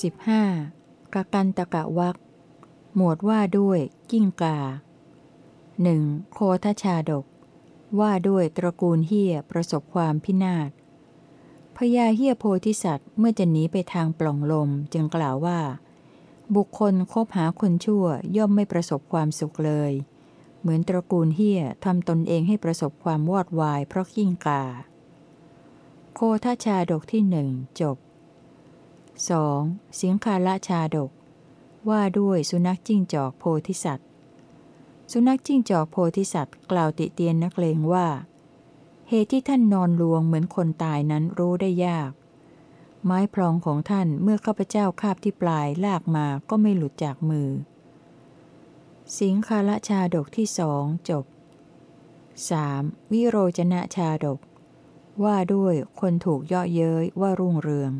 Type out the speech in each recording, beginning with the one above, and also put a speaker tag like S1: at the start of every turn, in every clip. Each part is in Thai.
S1: 15. กกันตะกะวักหมวดว่าด้วยกิ้งกาหนึ่งโคทชาดก ว่าด้วยตระกูลเฮียประสบความพินาศพญาเฮียโพธิสัตว์เมื่อจะหนีไปทางปล่องลมจึงกล่าวว่า บุคคลคบหาคนชั่วย่อมไม่ประสบความสุขเลย เหมือนตระกูลเฮียทำตนเองให้ประสบความวอดวายเพราะกิ้งกา โคทชาดกที่หนึ่งจบ 2. สิงคาละชาดก ว่าด้วยสุนัขจิ้งจอกโพธิสัตว์ สุนัขจิ้งจอกโพธิสัตว์กล่าวติเตียนนักเลงว่า เหตุที่ท่านนอนลวงเหมือนคนตายนั้นรู้ได้ยาก ไม้พลองของท่านเมื่อข้าพเจ้าคาบที่ปลายลากมาก็ไม่หลุดจากมือ สิงคาละชาดกที่สองจบ 3. วิโรจนะชาดก ว่าด้วยคนถูกเยาะเย้ยว่ารุ่งเรือง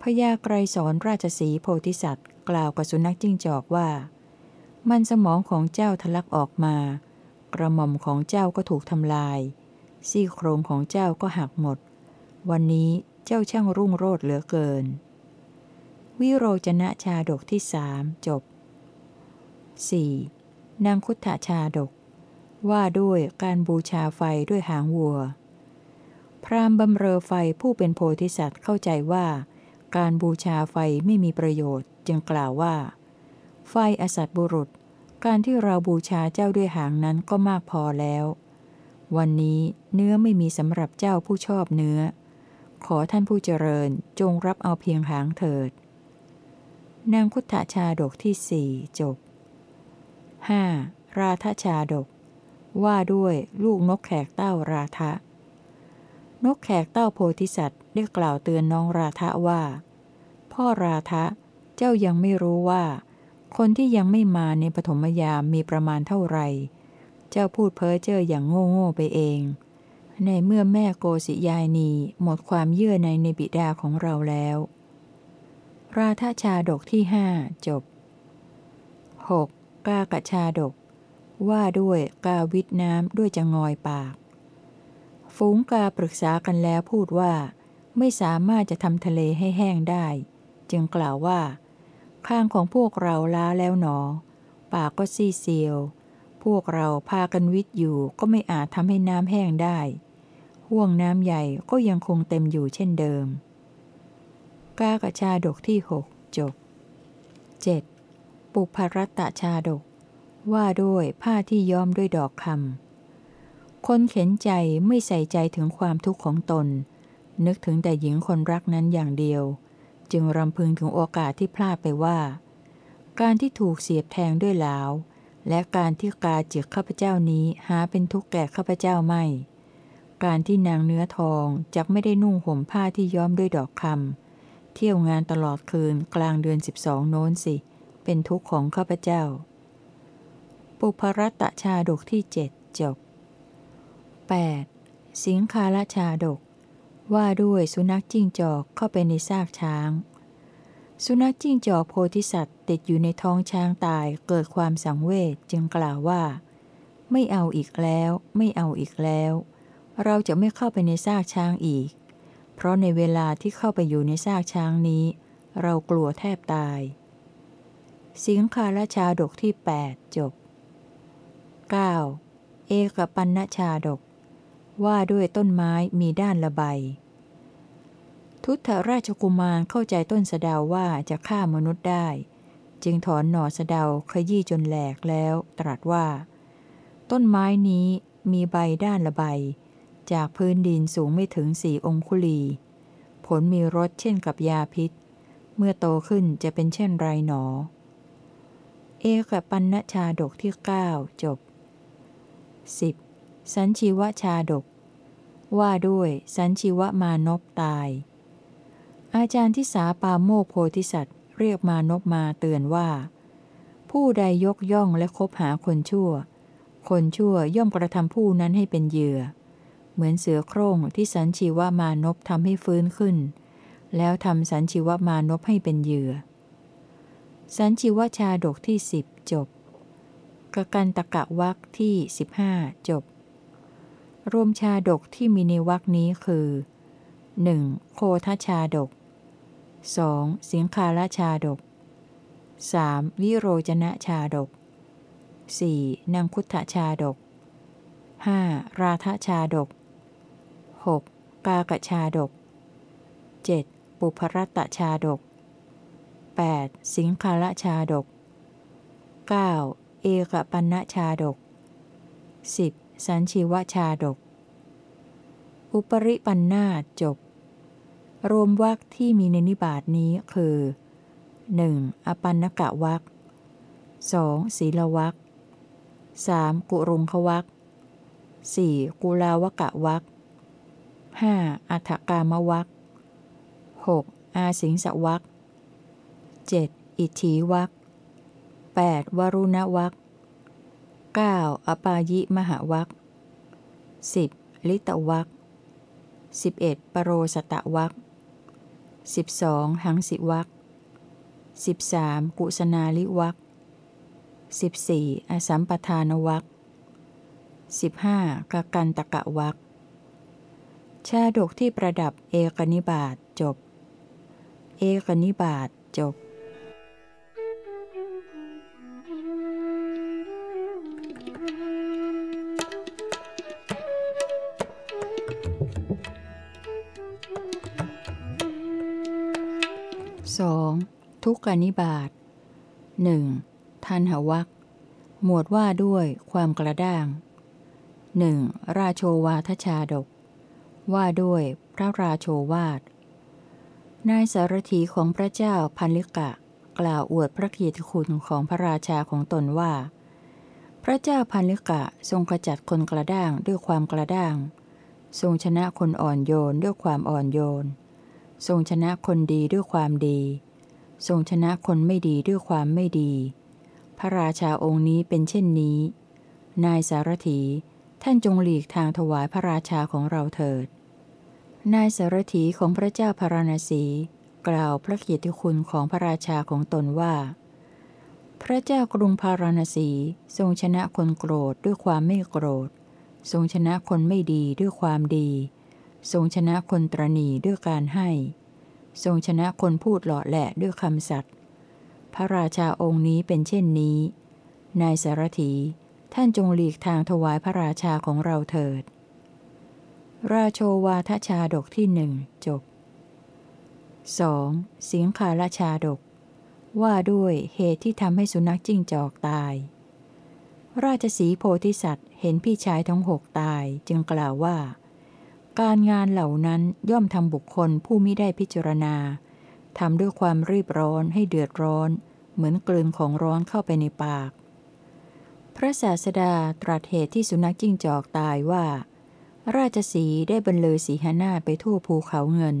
S1: พญาไกรสอนราชสีโพธิสัตว์ กล่าวกับสุนัขจิ้งจอกว่า มันสมองของเจ้าทะลักออกมา กระหม่อมของเจ้าก็ถูกทำลาย ซี่โครงของเจ้าก็หักหมด วันนี้เจ้าช่างรุ่งโรดเหลือเกิน วิโรจนะชาดกที่สามจบ 4. นางคุถชาดก ว่าด้วยการบูชาไฟด้วยหางวัว พรามบำเรอไฟผู้เป็นโพธิสัตว์เข้าใจว่า การบูชาไฟไม่มีประโยชน์จึงกล่าวว่า ไฟอสัตบุรุษ การที่เราบูชาเจ้าด้วยหางนั้นก็มากพอแล้ว วันนี้เนื้อไม่มีสำหรับเจ้าผู้ชอบเนื้อ ขอท่านผู้เจริญจงรับเอาเพียงหางเถิด นางคุถชาดกที่สี่จบ 5. ราธชาดก ว่าด้วยลูกนกแขกเต้าราทะ นกแขกเต้าโพธิสัตว์ได้กล่าวเตือนน้องราทะว่า พ่อราทะเจ้ายังไม่รู้ว่า คนที่ยังไม่มาในปฐมยามมีประมาณเท่าไหร่ เจ้าพูดเพ้อเจ้ออย่างโง่โง่ไปเอง ในเมื่อแม่โกศิยายนีหมดความเยื่อในในบิดาของเราแล้ว ราธชาดกที่ห้าจบ 6. กากชาดก ว่าด้วยกาวิดน้ำด้วยจะงอยปาก ฝูงกาปรึกษากันแล้วพูดว่า ไม่สามารถจะทำทะเลให้แห้งได้ จึงกล่าวว่า ข้างของพวกเราล้าแล้วหนอ ปากก็ซีเซียว พวกเราพากันวิทย์อยู่ก็ไม่อาจทำให้น้ำแห้งได้ ห่วงน้ำใหญ่ก็ยังคงเต็มอยู่เช่นเดิม กากชาดกที่หกจบ 7. ปุพรัตตชาดก ว่าด้วยผ้าที่ย้อมด้วยดอกคำ คนเข็นใจไม่ใส่ใจถึงความทุกข์ของตน นึกถึงแต่หญิงคนรักนั้นอย่างเดียว จึงรำพึงถึงโอกาสที่พลาดไปว่า การที่ถูกเสียบแทงด้วยหลาว และการที่กาจิกข้าพเจ้านี้หาเป็นทุกข์แก่ข้าพเจ้าไม่ การที่นางเนื้อทองจักไม่ได้นุ่งห่มผ้าที่ย้อมด้วยดอกคำเที่ยวงานตลอดคืนกลางเดือนสิบสองโน้นสิ เป็นทุกข์ของข้าพเจ้า ปุพรัตชาดกที่เจ็ดจบ 8. สิงคาลชาดก ว่าด้วยสุนัขจิ้งจอกเข้าไปในซากช้าง สุนัขจิ้งจอกโพธิสัตว์ติดอยู่ในท้องช้างตายเกิดความสังเวชจึงกล่าวว่า ไม่เอาอีกแล้ว ไม่เอาอีกแล้ว เราจะไม่เข้าไปในซากช้างอีก เพราะในเวลาที่เข้าไปอยู่ในซากช้างนี้ เรากลัวแทบตาย สิงคาลชาดกที่ 8 จบ 9. เอกปันนชาดก ว่าด้วยต้นไม้มีด้านละใบ ทุตราชกุมารเข้าใจต้นสะดาวว่าจะฆ่ามนุษย์ได้ จึงถอนหน่อสะดาวขยี้จนแหลกแล้วตรัสว่า ต้นไม้นี้มีใบด้านละใบ จากพื้นดินสูงไม่ถึงสี่องคุลี ผลมีรสเช่นกับยาพิษ เมื่อโตขึ้นจะเป็นเช่นไรหนอ เอกปันนชาดกที่เก้าจบ 10. สันชีวชาดก ว่าด้วยสันชีวมานพตาย อาจารย์ที่สาปาโมกโพธิสัตว์ เรียกมานพมาเตือนว่า ผู้ใดยกย่องและคบหาคนชั่ว คนชั่วย่อมกระทำผู้นั้นให้เป็นเหยื่อ เหมือนเสือโคร่งที่สันชีวมานพทำให้ฟื้นขึ้น แล้วทำสันชีวมานพให้เป็นเหยื่อ สันชีวชาดกที่สิบจบกกันตะกะวักที่สิบห้าจบ รวมชาดกที่มีในวักนี้คือ 1. โคทชาดก 2. สิงคาราชาดก 3. วิโรจนะชาดก 4. นังคุตชาดก 5. ราธชาดก 6. กากชาดก 7. ปุพรัตตชาดก 8. สิงคาราชาดก 9. เอกปันชาดก 10. สันชีวชาดก อุปริปันนาจบ รวมวักที่มีในนิบาทนี้คือ 1. อปันนกะวัก 2. ศีลวัก 3. กุรุงควัก 4. กุลาวกะวัก 5. อัฏฐกามวัก 6. อาสิงสวัก 7. อิทธีวัก 8. วรุณวัก 9. อปายิมหาวัก 10. ลิตวัก 11. ปโรสตะวัก 12. หังสิวัก 13. กุสนาลิวัก 14. อสัมปทานวัก 15. กกันตะกะวักชาดกที่ประดับเอกนิบาตจบ เอกนิบาตจบ 2. ทุกกนิบาตหนึ่งทันหวักหมวดว่าด้วยความกระด้างหนึ่งราโชวาทชาดก ว่าด้วยพระราโชวาท นายสารถีของพระเจ้าพันลิกะ กล่าวอวดพระเกียรติคุณของพระราชาของตนว่า พระเจ้าพันลิกะทรงกระจัดคนกระด้างด้วยความกระด้าง ทรงชนะคนอ่อนโยนด้วยความอ่อนโยน ทรงชนะคนดีด้วยความดี ทรงชนะคนไม่ดีด้วยความไม่ดี พระราชาองค์นี้เป็นเช่นนี้ นายสารถี ท่านจงหลีกทางถวายพระราชาของเราเถิด นายสารถีของพระเจ้าพาราณสี กล่าวพระเกียรติคุณของพระราชาของตนว่า พระเจ้ากรุงพาราณสี ทรงชนะคนโกรธด้วยความไม่โกรธ ทรงชนะคนไม่ดีด้วยความดี ทรงชนะคนตรณีด้วยการให้ ทรงชนะคนพูดหล่อแหละด้วยคำสัตย์พระราชาองค์นี้เป็นเช่นนี้ นายสารถีท่านจงหลีกทางถวายพระราชาของเราเถิด ราโชวาทชาดกที่หนึ่งจบ 2. สิงคาราชาดก ว่าด้วยเหตุที่ทำให้สุนัขจิ้งจอกตาย ราชสีโพธิสัตว์เห็นพี่ชายทั้งหกตายจึงกล่าวว่า การงานเหล่านั้นย่อมทำบุคคลผู้ไมิได้พิจารณาทำด้วยความรีบร้อนให้เดือดร้อน เหมือนกลืนของร้อนเข้าไปในปาก พระศาสดาตรัสเหตุที่สุนัขจิ้งจอกตายว่า ราชสีได้บรรเลยสีหนาไปทั่วภูเขาเงิน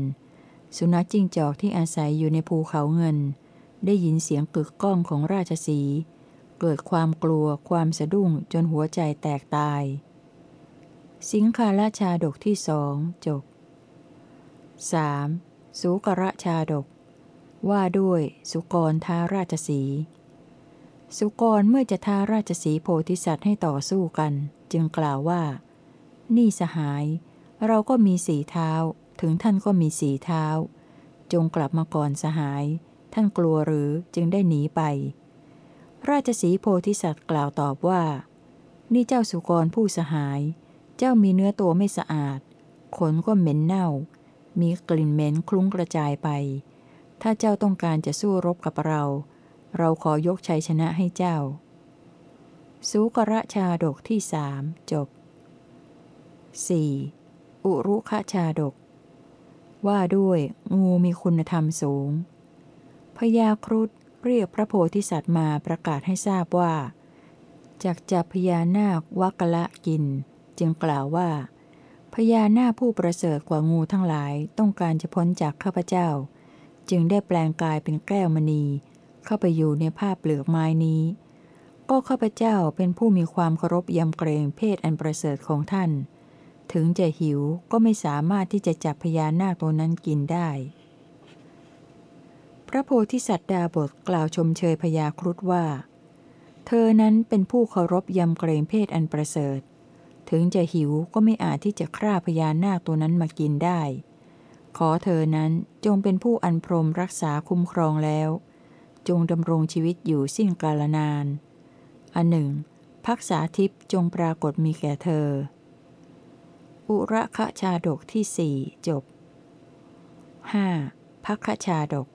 S1: สุนัขจิ้งจอกที่อาศัยอยู่ในภูเขาเงิน ได้ยินเสียงกึกก้องของราชสี เกิดความกลัวความสะดุ้งจนหัวใจแตกตาย สิงคาราชาดกที่สองจบ 3. สุกระชาดก ว่าด้วยสุกรทาราชสี สุกรเมื่อจะท้าราชสีโพธิสัตว์ให้ต่อสู้กัน จึงกล่าวว่า นี่สหาย เราก็มีสีเท้า ถึงท่านก็มีสีเท้า จงกลับมาก่อนสหาย ท่านกลัวหรือจึงได้หนีไป ราชสีโพธิสัตว์กล่าวตอบว่า นี่เจ้าสุกรผู้สหาย เจ้ามีเนื้อตัวไม่สะอาด ขนก็เหม็นเน่า มีกลิ่นเหม็นคลุ้งกระจายไป ถ้าเจ้าต้องการจะสู้รบกับเรา เราขอยกชัยชนะให้เจ้า สุกระชาดกที่สามจบ 4. อุรุคชาดก ว่าด้วยงูมีคุณธรรมสูง พญาครุฑเรียกพระโพธิสัตว์มาประกาศให้ทราบว่า จากจับพญานาควักละกิน จึงกล่าวว่า พญานาคผู้ประเสริฐกว่างูทั้งหลายต้องการจะพ้นจากข้าพเจ้า จึงได้แปลงกายเป็นแก้วมณี เข้าไปอยู่ในผ้าเปลือกไม้นี้ ก็ข้าพเจ้าเป็นผู้มีความเคารพยำเกรงเพศอันประเสริฐของท่าน ถึงจะหิวก็ไม่สามารถที่จะจับพญานาคตัวนั้นกินได้ พระโพธิสัตว์ดาบทกล่าวชมเชยพญาครุฑว่าเธอนั้นเป็นผู้เคารพยำเกรงเพศอันประเสริฐ ถึงจะหิวก็ไม่อาจที่จะฆ่าพญานาคตัวนั้นมากินได้ ขอเธอนั้นจงเป็นผู้อันพรมรักษาคุ้มครองแล้ว จงดำรงชีวิตอยู่สิ้นกาลนาน อันหนึ่งพักษาทิพย์จงปรากฏมีแก่เธอ อุระคชาดกที่สี่จบ 5. พักคชาดก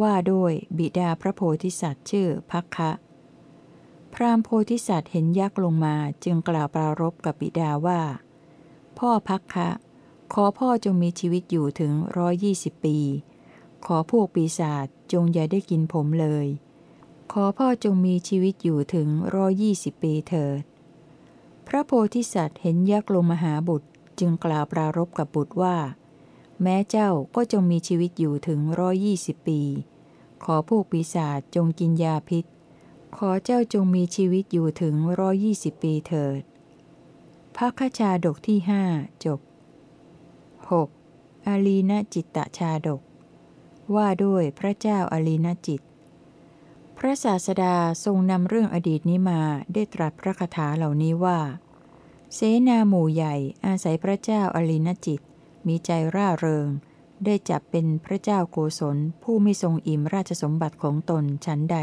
S1: ว่าด้วยบิดาพระโพธิสัตว์ชื่อพักคะ รามโพธิสัตว์เห็นยักษ์ลงมาจึงกล่าวปรารบกับบิดาว่า พ่อพักคะ ขอพ่อจงมีชีวิตอยู่ถึงร้อยี่สิบปี ขอพวกปีศาจจงอย่าได้กินผมเลย ขอพ่อจงมีชีวิตอยู่ถึงร้อยี่สิบปีเถิด พระโพธิสัตว์เห็นยักษ์ลงมาหาบุตร จึงกล่าวปรารบกับบุตรว่า แม้เจ้าก็จงมีชีวิตอยู่ถึงร้อยี่สิบปี ขอพวกปีศาจจงกินยาพิษ ขอเจ้าจงมีชีวิตอยู่ถึงร้อยี่สิบปีเถิดพระคชาดกที่ห้าจบ 6. อาลีนจิตตชาดก ว่าด้วยพระเจ้าอาลีนจิต พระศาสดาทรงนำเรื่องอดีตนี้มาได้ตรัสพระคาถาเหล่านี้ว่า เสนาหมู่ใหญ่อาศัยพระเจ้าอาลีนจิต มีใจร่าเริง ได้จับเป็นพระเจ้าโกศลผู้ไม่ทรงอิ่มราชสมบัติของตนชั้นใด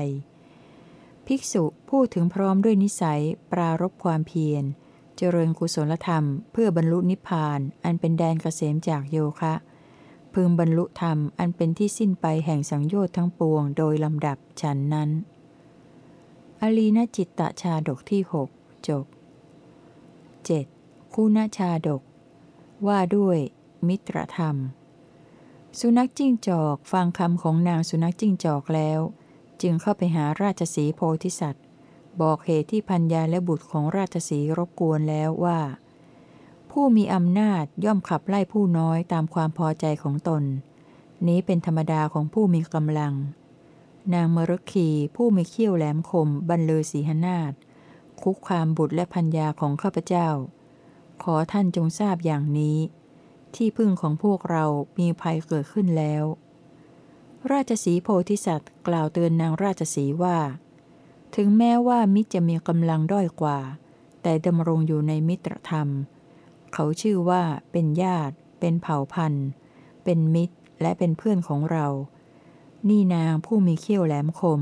S1: ภิกษุพูดถึงพร้อมด้วยนิสัย ปรารบความเพียร เจริญกุศลธรรม เพื่อบรรลุนิพพาน อันเป็นแดนเกษมจากโยคะ พึงบรรลุธรรมอันเป็นที่สิ้นไปแห่งสังโยชน์ทั้งปวงโดยลำดับฉันนั้น อลีนจิตตชาดกที่หกจบ 7. คุณชาดก ว่าด้วย มิตรธรรม สุนัขจิ้งจอกฟังคำของนางสุนัขจิ้งจอกแล้ว จึงเข้าไปหาราชสีโพธิสัตว์ บอกเหตุที่พัญญาและบุตรของราชสีรบกวนแล้วว่า ผู้มีอำนาจย่อมขับไล่ผู้น้อยตามความพอใจของตน นี้เป็นธรรมดาของผู้มีกำลัง นางมรคีผู้มีเขี้ยวแหลมคมบรรลือสีหนาฏคุกคามบุตรและพัญญาของข้าพเจ้า ขอท่านจงทราบอย่างนี้ ที่พึ่งของพวกเรามีภัยเกิดขึ้นแล้ว ราชสีโพธิสัตว์กล่าวเตือนนางราชสีว่า ถึงแม้ว่ามิตรจะมีกำลังด้อยกว่า แต่ดำรงอยู่ในมิตรธรรม เขาชื่อว่าเป็นญาติ เป็นเผ่าพันธุ์ เป็นมิตรและเป็นเพื่อนของเรา นี่นางผู้มีเขี้ยวแหลมคม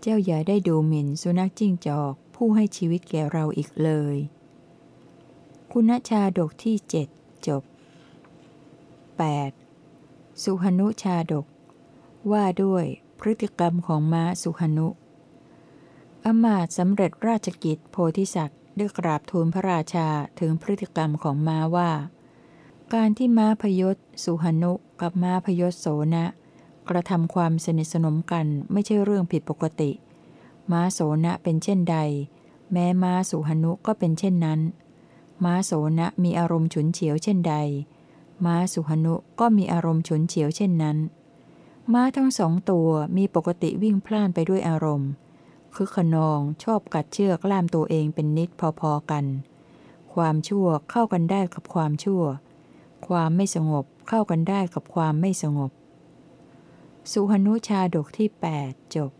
S1: เจ้าอย่าได้ดูหมิ่นสุนัขจิ้งจอก ผู้ให้ชีวิตแก่เราอีกเลย คุณชาดกที่เจ็ดจบ 8. สุหนุชาดก ว่าด้วยพฤติกรรมของม้าสุหนุ อมาตสำเร็จราชกิจโพธิสัตว์ได้กราบทูลพระราชาถึงพฤติกรรมของม้าว่า การที่ม้าพยศ สุหนุ กับม้าพยศโสนะ กระทำความสนิทสนมกันไม่ใช่เรื่องผิดปกติ ม้าโสนะเป็นเช่นใด แม้ม้าสุหนุก็เป็นเช่นนั้น ม้าโสนะมีอารมณ์ฉุนเฉียวเช่นใด ม้าสุหนุก็มีอารมณ์ฉุนเฉียวเช่นนั้น ม้าทั้งสองตัวมีปกติวิ่งพล่านไปด้วยอารมณ์คือขนองชอบกัดเชือกล่ามตัวเองเป็นนิดพอๆกัน ความชั่วเข้ากันได้กับความชั่ว ความไม่สงบเข้ากันได้กับความไม่สงบ สุหนุชาดกที่ 8 จบ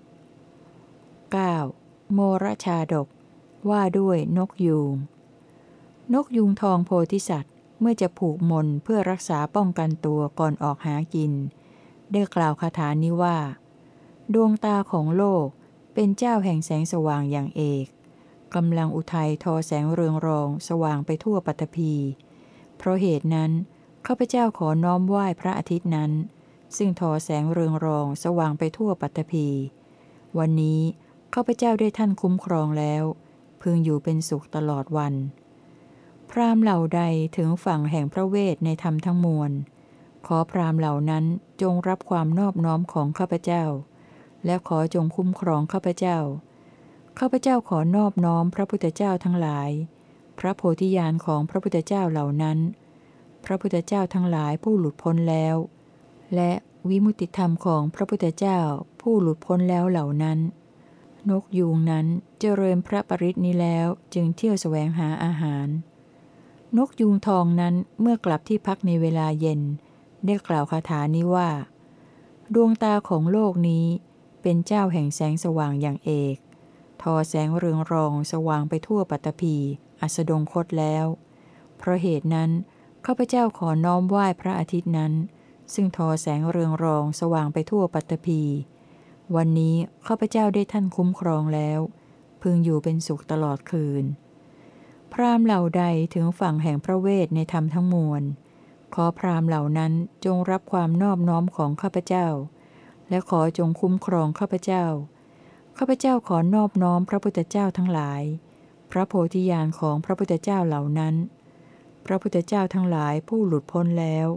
S1: 9. โมรชาดก ว่าด้วยนกยูง นกยูงทองโพธิสัตว์ เมื่อจะผูกมนเพื่อรักษาป้องกันตัวก่อนออกหากิน ได้กล่าวคาถานี้ว่า ดวงตาของโลกเป็นเจ้าแห่งแสงสว่างอย่างเอกกำลังอุทัยทอแสงเรืองรองสว่างไปทั่วปัตภีเพราะเหตุนั้นข้าพเจ้าขอน้อมไหว้พระอาทิตย์นั้น ซึ่งทอแสงเรืองรองสว่างไปทั่วปัตภีวันนี้ข้าพเจ้าได้ท่านคุ้มครองแล้ว พึงอยู่เป็นสุขตลอดวัน พรามเหล่าใดถึงฝั่งแห่งพระเวทในธรรมทั้งมวล ขอพรามเหล่านั้นจงรับความนอบน้อมของข้าพเจ้า และขอจงคุ้มครองข้าพเจ้า ข้าพเจ้าขอนอบน้อมพระพุทธเจ้าทั้งหลาย พระโพธิญาณของพระพุทธเจ้าเหล่านั้น พระพุทธเจ้าทั้งหลายผู้หลุดพ้นแล้ว และวิมุติธรรมของพระพุทธเจ้าผู้หลุดพ้นแล้วเหล่านั้น นกยูงนั้นเจริญพระปริตนี้แล้วจึงเที่ยวแสวงหาอาหาร นกยูงทองนั้นเมื่อกลับที่พักในเวลาเย็น ได้กล่าวคาถานี้ว่า ดวงตาของโลกนี้เป็นเจ้าแห่งแสงสว่างอย่างเอก ทอแสงเรืองรองสว่างไปทั่วปัตตภีอัสดงคตแล้ว เพราะเหตุนั้นข้าพเจ้าขอน้อมไหว้พระอาทิตย์นั้น ซึ่งทอแสงเรืองรองสว่างไปทั่วปัตตภีวันนี้ข้าพเจ้าได้ท่านคุ้มครองแล้ว พึงอยู่เป็นสุขตลอดคืน พรามเหล่าใดถึงฝั่งแห่งพระเวทในธรรมทั้งมวล ขอพรามเหล่านั้นจงรับความนอบน้อมของข้าพเจ้า และขอจงคุ้มครองข้าพเจ้า ข้าพเจ้าขอนอบน้อมพระพุทธเจ้าทั้งหลาย พระโพธิญาณของพระพุทธเจ้าเหล่านั้น พระพุทธเจ้าทั้งหลายผู้หลุดพ้นแล้ว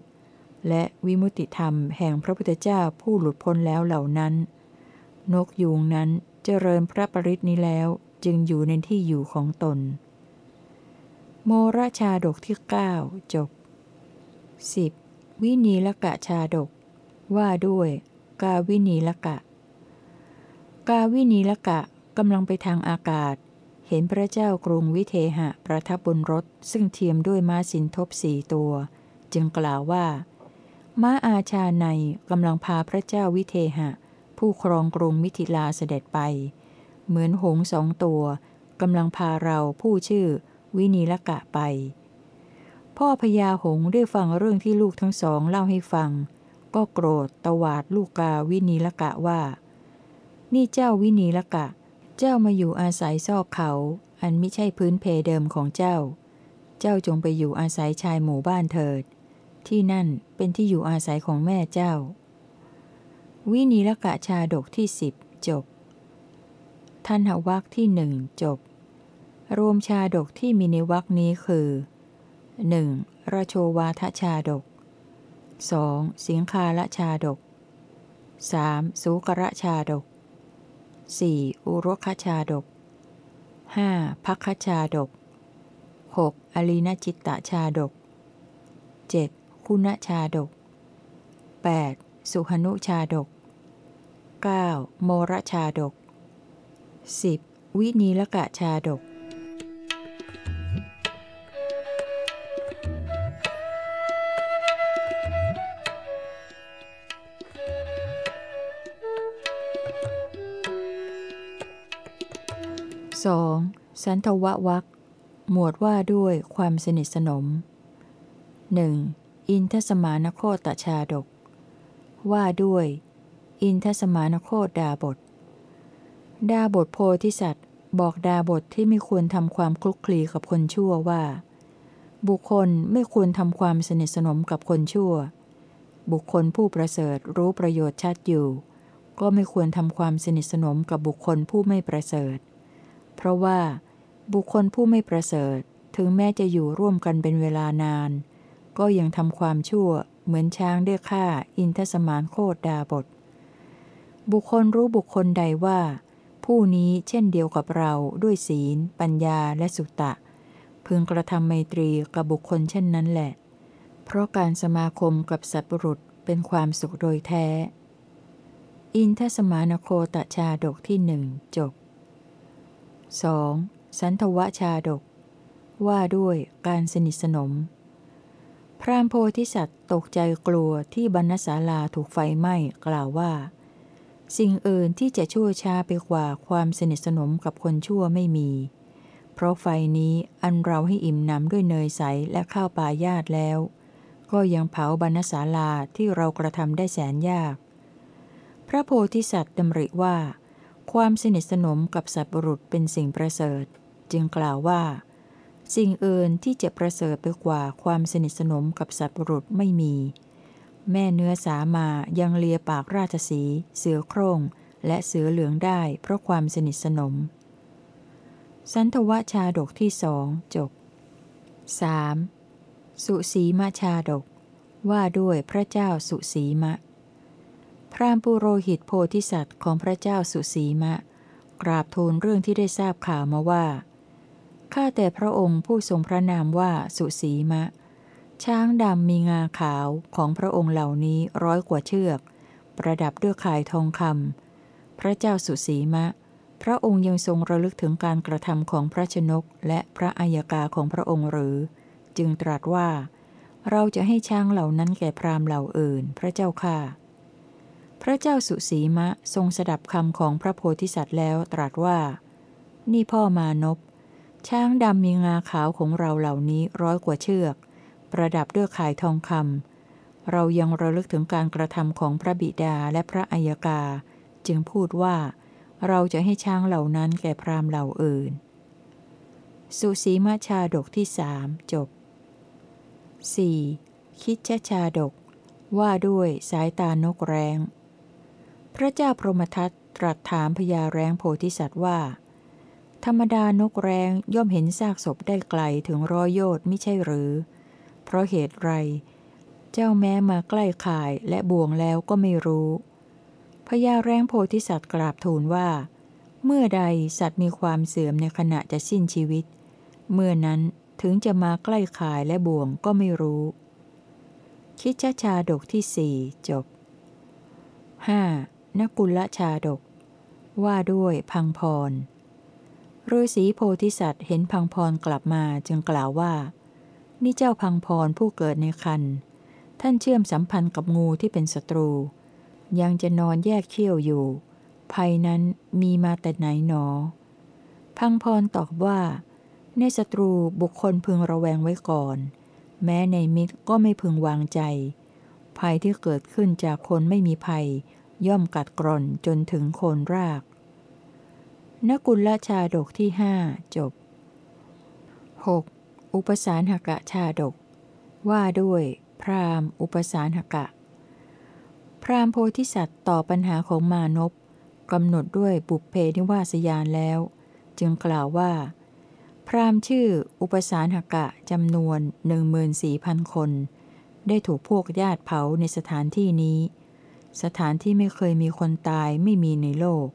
S1: และวิมุติธรรมแห่งพระพุทธเจ้าผู้หลุดพ้นแล้วเหล่านั้น นกยูงนั้นเจริญพระปริตนี้แล้วจึงอยู่ในที่อยู่ของตน โมระชาดกที่ 9 จบ 10. วินีละกะชาดก ว่าด้วย กาวินีละกะ กาวินีละกะกำลังไปทางอากาศ เห็นพระเจ้ากรุงวิเทหะประทับบนรถ ซึ่งเทียมด้วยม้าสินทบสี่ตัว จึงกล่าวว่า ม้าอาชาในกำลังพาพระเจ้าวิเทหะ ผู้ครองกรุงมิถิลาเสด็จไป เหมือนหงสองตัวกำลังพาเราผู้ชื่อ วินีละกะไป พ่อพญาหงได้ฟังเรื่องที่ลูกทั้งสองเล่าให้ฟัง ก็โกรธตวาดลูกกาวินีละกะว่า นี่เจ้าวินีละกะ เจ้ามาอยู่อาศัยซอกเขา อันไม่ใช่พื้นเพเดิมของเจ้า เจ้าจงไปอยู่อาศัยชายหมู่บ้านเถิด ที่นั่นเป็นที่อยู่อาศัยของแม่เจ้า วินีละกะชาดกที่สิบจบท่านหวักที่หนึ่งจบ รวมชาดกที่มีในวักนี้คือ 1. ราโชวาทชาดก 2. สิงคาละชาดก 3. สุกระชาดก 4. อุรคชาดก 5. พักคชาดก 6. อลีนจิตตชาดก 7. คุณชาดก 8. สุหนุชาดก 9. โมรชาดก 10. วินีละกะชาดก 2. สันทววักหมวดว่าด้วยความสนิทสนม 1. อินทสมานโคตชาดก ว่าด้วย อินทสมานโคตดาบท ดาบทโพธิสัตว์ บอกดาบทที่ไม่ควรทำความคลุกคลีกับคนชั่วว่า บุคคลไม่ควรทำความสนิทสนมกับคนชั่ว บุคคลผู้ประเสริฐรู้ประโยชน์ชัดอยู่ ก็ไม่ควรทำความสนิทสนมกับบุคคลผู้ไม่ประเสริฐ เพราะว่า บุคคลผู้ไม่ประเสริฐถึงแม้จะอยู่ร่วมกันเป็นเวลานาน ก็ยังทำความชั่วเหมือนช้างได้ฆ่าอินทสมานโคตดาบท บุคคลรู้บุคคลใดว่า ผู้นี้เช่นเดียวกับเราด้วยศีล ปัญญาและสุตตะพึงกระทำไมตรีกับบุคคลเช่นนั้นแหละ เพราะการสมาคมกับสัตว์บุรุษเป็นความสุขโดยแท้ อินทสมานโคตชาดกที่หนึ่งจบ 2. สันทวชาดก ว่าด้วยการสนิทสนม พรามโพธิสัตว์ตกใจกลัวที่บรรณศาลาถูกไฟไหม้กล่าวว่า สิ่งอื่นที่จะชั่วช้าไปกว่าความสนิทสนมกับคนชั่วไม่มี เพราะไฟนี้อันเราให้อิ่มหนำด้วยเนยใสและข้าวปลายาตแล้ว ก็ยังเผาบรรณศาลาที่เรากระทำได้แสนยาก พระโพธิสัตว์ดำริว่า ความสนิทสนมกับสัตว์บรุษเป็นสิ่งประเสริฐ จึงกล่าวว่า สิ่งอื่นที่จะประเสริฐไปกว่าความสนิทสนมกับสัตว์บรุษไม่มี แม่เนื้อสามายังเลียปากราชสี เสือโคร่งและเสือเหลืองได้เพราะความสนิทสนม สันทวชาดกที่สองจบ 3. สุสีมาชาดก ว่าด้วยพระเจ้าสุสีมะ พรามปุโรหิตโพธิสัตว์ของพระเจ้าสุสีมะ กราบทูลเรื่องที่ได้ทราบข่าวมาว่า ข้าแต่พระองค์ผู้ทรงพระนามว่าสุสีมะ ช้างดำมีงาขาวของพระองค์เหล่านี้ร้อยกว่าเชือก ประดับด้วยข่ายทองคำพระเจ้าสุสีมะ พระองค์ยังทรงระลึกถึงการกระทำของพระชนกและพระอัยกาของพระองค์หรือ จึงตรัสว่า เราจะให้ช้างเหล่านั้นแก่พราหมณ์เหล่าอื่น พระเจ้าค่ะ พระเจ้าสุสีมะทรงสดับคำของพระโพธิสัตว์แล้วตรัสว่า นี่พ่อมานพช้างดำมีงาขาวของเราเหล่านี้ร้อยกว่าเชือก ประดับด้วยข่ายทองคำเรายังระลึกถึงการกระทำของพระบิดาและพระอัยกา จึงพูดว่า เราจะให้ช้างเหล่านั้นแก่พรามเหล่าอื่น สุสีมาชาดกที่สามจบ 4. คิดชชาดก ว่าด้วยสายตานกแร้ง พระเจ้าพรหมทัตตรัสถามพญาแร้งโพธิสัตว์ว่า ธรรมดานกแร้งย่อมเห็นซากศพได้ไกลถึงร้อยโยชน์ไม่ใช่หรือ เพราะเหตุไร เจ้าแม้มาใกล้ข่ายและบ่วงแล้วก็ไม่รู้พญาแร้งโพธิสัตว์กราบทูลว่า เมื่อใดสัตว์มีความเสื่อมในขณะจะสิ้นชีวิต เมื่อนั้นถึงจะมาใกล้ข่ายและบ่วงก็ไม่รู้ คิดชาชาดกที่สี่จบ 5. นกุลชาดก ว่าด้วยพังพรฤาษีโพธิสัตว์เห็นพังพรกลับมาจึงกล่าวว่า นี่เจ้าพังพรผู้เกิดในคันท่านเชื่อมสัมพันธ์กับงูที่เป็นศัตรู ยังจะนอนแยกเขี้ยวอยู่ ภัยนั้นมีมาแต่ไหนหนอ พังพรตอบว่า ในศัตรูบุคคลพึงระแวงไว้ก่อน แม้ในมิตรก็ไม่พึงวางใจ ภัยที่เกิดขึ้นจากคนไม่มีภัย ย่อมกัดกร่อนจนถึงโคนราก นกุลชาดกที่ห้าจบ 6. อุปสารหกะชาดก ว่าด้วย พรามอุปสารหกะ พรามโพธิสัตว์ต่อปัญหาของมานพกำหนดด้วยบุพเพนิวาสยานแล้ว จึงกล่าวว่า พราหมณ์ชื่ออุปสารหกะจำนวนหนึ่งมืสี่พันคน ได้ถูกพวกญาติเผาในสถานที่นี้ สถานที่ไม่เคยมีคนตายไม่มีในโลก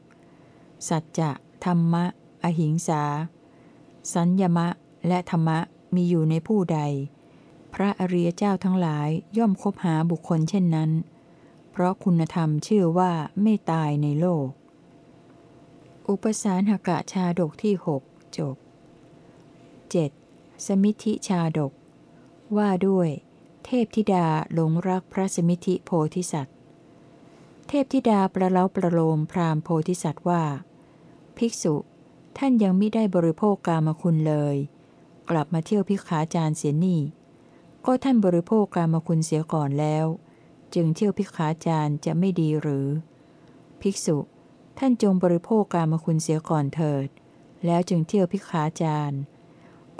S1: สัจจะธรรมะ อหิงสา สัญญมะและธรรมะมีอยู่ในผู้ใด พระอริยเจ้าทั้งหลายย่อมคบหาบุคคลเช่นนั้น เพราะคุณธรรมชื่อว่าไม่ตายในโลก อุปสารหกะชาดกที่หกจบ 7. สมิธิชาดก ว่าด้วย เทพธิดาหลงรักพระสมิธิโพธิสัตว เทพธิดาประเล้าประโลมพรามโพธิสัตว์ว่า ภิกษุ ท่านยังไม่ได้บริโภคกามคุณเลย กลับมาเที่ยวพิขาจารเสียนี่ ก็ท่านบริโภคกามคุณเสียก่อนแล้ว จึงเที่ยวพิขาจารจะไม่ดีหรือ ภิกษุ ท่านจงบริโภคกามคุณเสียก่อนเถิด แล้วจึงเที่ยวพิขาจาร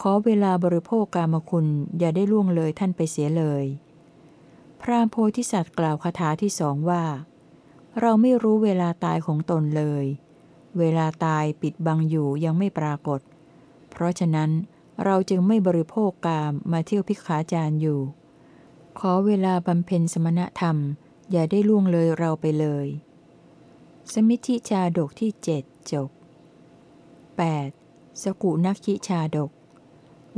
S1: ขอเวลาบริโภคกามคุณอย่าได้ล่วงเลยท่านไปเสียเลย พระโพธิสัตว์กล่าวคาถาที่สองว่า เราไม่รู้เวลาตายของตนเลย เวลาตายปิดบังอยู่ยังไม่ปรากฏ เพราะฉะนั้นเราจึงไม่บริโภคกามมาเที่ยวพิขาจารอยู่ ขอเวลาบำเพ็ญสมณธรรม อย่าได้ล่วงเลยเราไปเลย สมิธิชาดกที่เจ็ดจบ 8. สกุนักขิชาดก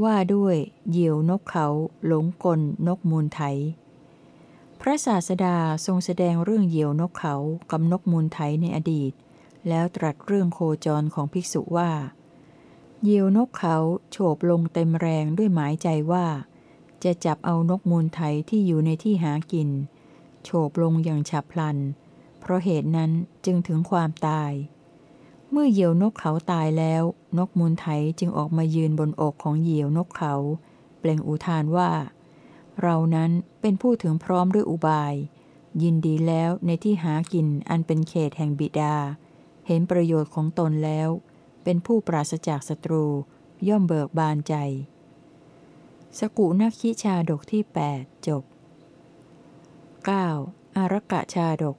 S1: ว่าด้วยเหยี่ยวนกเขา หลงกลนกมูลไถ พระศาสดาทรงแสดงเรื่องเหยี่ยวนกเขากับนกมูลไถในอดีต แล้วตรัสเรื่องโคจรของภิกษุว่า เหยี่ยวนกเขาโฉบลงเต็มแรงด้วยหมายใจว่า จะจับเอานกมูลไถที่อยู่ในที่หากิน โฉบลงอย่างฉับพลัน เพราะเหตุนั้นจึงถึงความตาย เมื่อเหยี่ยวนกเขาตายแล้ว นกมูลไถจึงออกมายืนบนอกของเหยี่ยวนกเขา เปล่งอุทานว่า เรานั้นเป็นผู้ถึงพร้อมด้วยอุบาย ยินดีแล้วในที่หากินอันเป็นเขตแห่งบิดา เห็นประโยชน์ของตนแล้ว เป็นผู้ปราศจากศัตรู ย่อมเบิกบานใจ สกุนักขิชาดกที่ 8 จบ 9. อารักกะชาดก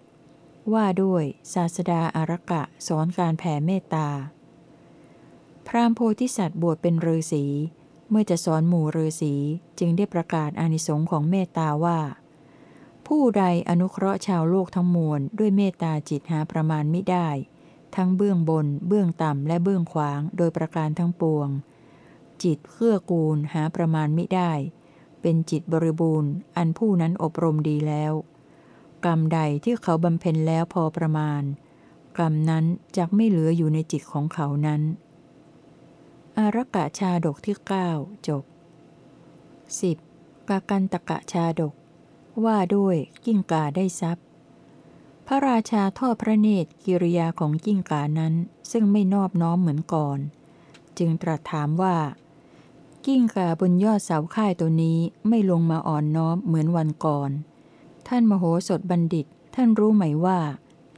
S1: ว่าด้วยศาสดาอารกะสอนการแผ่เมตตา พรามโพธิสัตว์บวชเป็นฤาษี เมื่อจะสอนหมู่ฤาษีจึงได้ประกาศอานิสงค์ของเมตตาว่า ผู้ใดอนุเคราะห์ชาวโลกทั้งมวลด้วยเมตตาจิตหาประมาณไม่ได้ ทั้งเบื้องบน เบื้องต่ำและเบื้องขวางโดยประการทั้งปวง จิตเพื่อกูลหาประมาณไม่ได้ เป็นจิตบริบูรณ์ อันผู้นั้นอบรมดีแล้ว กรรมใดที่เขาบำเพ็ญแล้วพอประมาณ กรรมนั้นจะไม่เหลืออยู่ในจิตของเขานั้น อารักะชาดกที่ 9 จบ 10. กากันตกะชาดก ว่าด้วยกิ้งกาได้ทรัพย์ พระราชาทอดพระเนตรกิริยาของกิ้งกานั้น ซึ่งไม่นอบน้อมเหมือนก่อน จึงตรัสถามว่า กิ้งกาบนยอดเสาค่ายตัวนี้ไม่ลงมาอ่อนน้อมเหมือนวันก่อน ท่านมโหสถบัณฑิต ท่านรู้ไหมว่า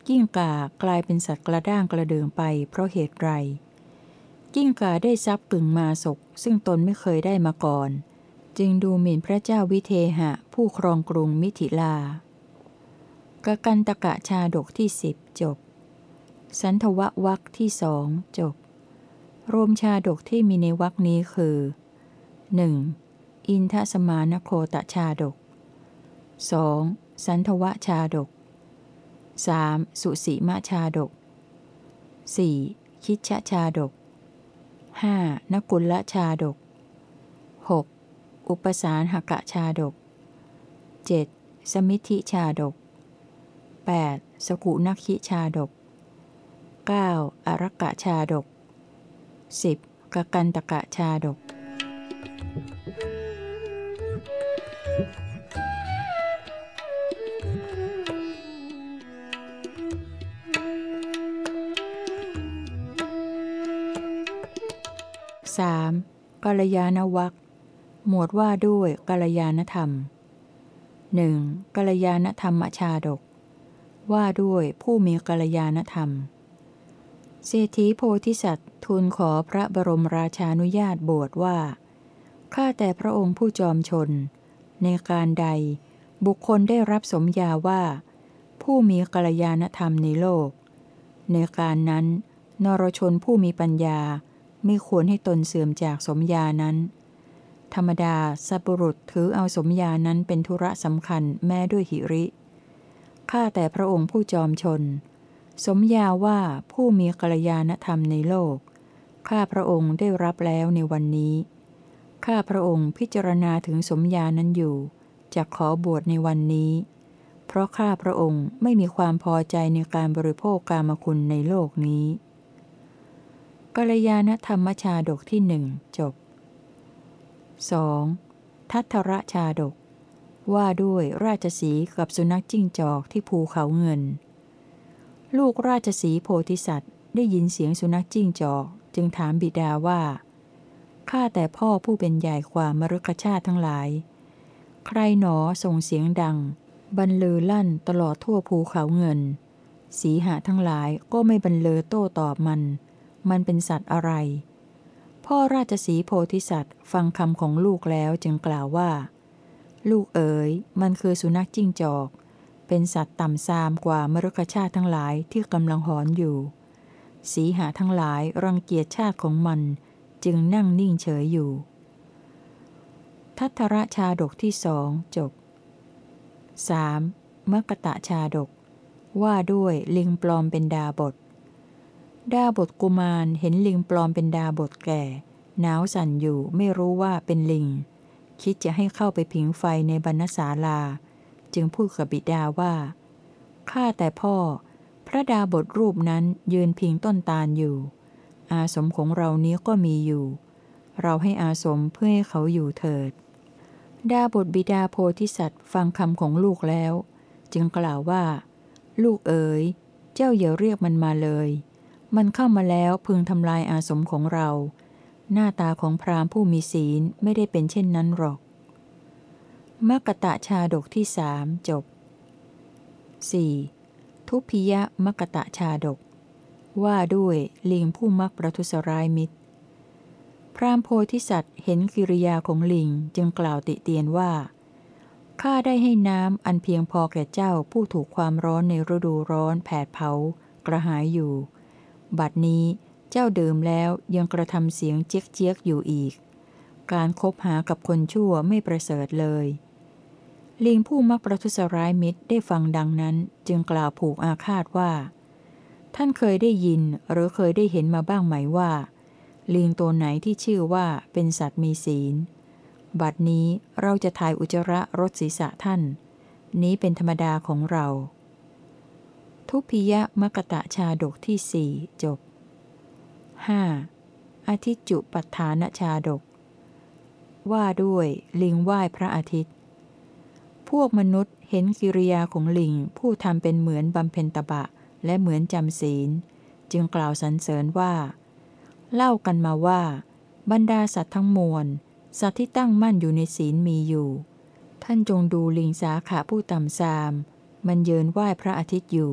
S1: กิ้งกากลายเป็นสัตว์กระด้างกระเดืองไปเพราะเหตุไร กิ้งกาได้ทรัพย์กึ่งมาศกซึ่งตนไม่เคยได้มาก่อน จึงดูหมิ่นพระเจ้าวิเทหะ ผู้ครองกรุงมิถิลากกันตกะชาดกที่สิบจบ สันทววักที่สองจบ รวมชาดกที่มีในวักนี้คือ 1. อินทสมานโคตชาดก 2. สันทวชาดก 3. สุสีมชาดก 4. คิชชาดก 5. นกุลละชาดก 6. อุปสารหกะชาดก 7. สมิธิชาดก 8. สกุนักขิชาดก 9. อรักะชาดก 10. กกันตกะชาดก 3. กัลยาณวัคหมวดว่าด้วยกัลยาณธรรมหนึ่งกัลยาณธรรมชาดก ว่าด้วยผู้มีกัลยาณธรรม เศรษฐีโพธิสัตว์ทูลขอพระบรมราชานุญาตบวชว่า ข้าแต่พระองค์ผู้จอมชน ในการใดบุคคลได้รับสมญาว่า ผู้มีกัลยาณธรรมในโลก ในการนั้น นรชนผู้มีปัญญา ไม่ควรให้ตนเสื่อมจากสมญานั้น ธรรมดาสับุรุษถือเอาสมญานั้นเป็นธุระสำคัญแม้ด้วยหิริ ข้าแต่พระองค์ผู้จอมชน สมญาว่าผู้มีกัลยาณธรรมในโลก ข้าพระองค์ได้รับแล้วในวันนี้ ข้าพระองค์พิจารณาถึงสมญานั้นอยู่จะขอบวชในวันนี้ เพราะข้าพระองค์ไม่มีความพอใจในการบริโภคกามคุณในโลกนี้ กัลยาณธรรมชาดกที่หนึ่งจบ 2. ทัทระชาดก ว่าด้วยราชสีกับสุนัขจิ้งจอกที่ภูเขาเงิน ลูกราชสีโพธิสัตว์ ได้ยินเสียงสุนัขจิ้งจอกจึงถามบิดาว่า ข้าแต่พ่อผู้เป็นใหญ่กว่ามรุกชาติทั้งหลาย ใครหนอส่งเสียงดัง บรรลือลั่นตลอดทั่วภูเขาเงิน สีหาทั้งหลายก็ไม่บรรเลอโต้ตอบมัน มันเป็นสัตว์อะไร พ่อราชสีโพธิสัตว์ ฟังคำของลูกแล้วจึงกล่าวว่า ลูกเอ๋ย มันคือสุนัขจิ้งจอก เป็นสัตว์ต่ำซามกว่ามรุกชาติทั้งหลายที่กำลังหอนอยู่ สีหาทั้งหลายรังเกียจชาติของมัน จึงนั่งนิ่งเฉยอยู่ ทัทระชาดกที่สองจบ 3. มกตะชาดก ว่าด้วยลิงปลอมเป็นดาบท ดาบทกุมารเห็นลิงปลอมเป็นดาบทแก่ หนาวสั่นอยู่ไม่รู้ว่าเป็นลิง คิดจะให้เข้าไปผิงไฟในบรรณศาลา จึงพูดกับบิดาว่า ข้าแต่พ่อ พระดาบทรูปนั้นยืนพิงต้นตาลอยู่ อาสมของเรานี้ก็มีอยู่ เราให้อาสมเพื่อให้เขาอยู่เถิด ดาบทบิดาโพธิสัตว์ฟังคำของลูกแล้ว จึงกล่าวว่า ลูกเอ๋ย เจ้าอย่าเรียกมันมาเลย มันเข้ามาแล้วพึงทำลายอาสมของเรา หน้าตาของพราหมณ์ผู้มีศีลไม่ได้เป็นเช่นนั้นหรอกมกตะชาดกที่สามจบ 4. ทุพิยะมกตะชาดก ว่าด้วยลิงผู้มักประทุษร้ายมิตร พรามโพธิสัตว์เห็นกิริยาของลิงจึงกล่าวติเตียนว่า ข้าได้ให้น้ำอันเพียงพอแก่เจ้าผู้ถูกความร้อนในฤดูร้อนแผดเผากระหายอยู่ บัดนี้เจ้าดื่มแล้วยังกระทำเสียงเจ๊กเจ๊กอยู่อีก การคบหากับคนชั่วไม่ประเสริฐเลย ลิงผู้มักประทุษร้ายมิตรได้ฟังดังนั้นจึงกล่าวผูกอาฆาตว่า ท่านเคยได้ยินหรือเคยได้เห็นมาบ้างไหมว่า ลิงตัวไหนที่ชื่อว่าเป็นสัตว์มีศีล บัดนี้เราจะถ่ายอุจจาระรถศีรษะท่าน นี้เป็นธรรมดาของเรา ทุพิยมกตะชาดกที่สี่จบ 5. อธิจุปัฏฐานชาดก ว่าด้วยลิงไหว้พระอาทิตย์ พวกมนุษย์เห็นกิริยาของลิงผู้ทำเป็นเหมือนบำเพ็ญตบะ และเหมือนจำศีล จึงกล่าวสรรเสริญว่า เล่ากันมาว่า บรรดาสัตว์ทั้งมวล สัตว์ที่ตั้งมั่นอยู่ในศีลมีอยู่ ท่านจงดูลิงสาขาผู้ต่ำซาม มันเยินไหว้พระอาทิตย์อยู่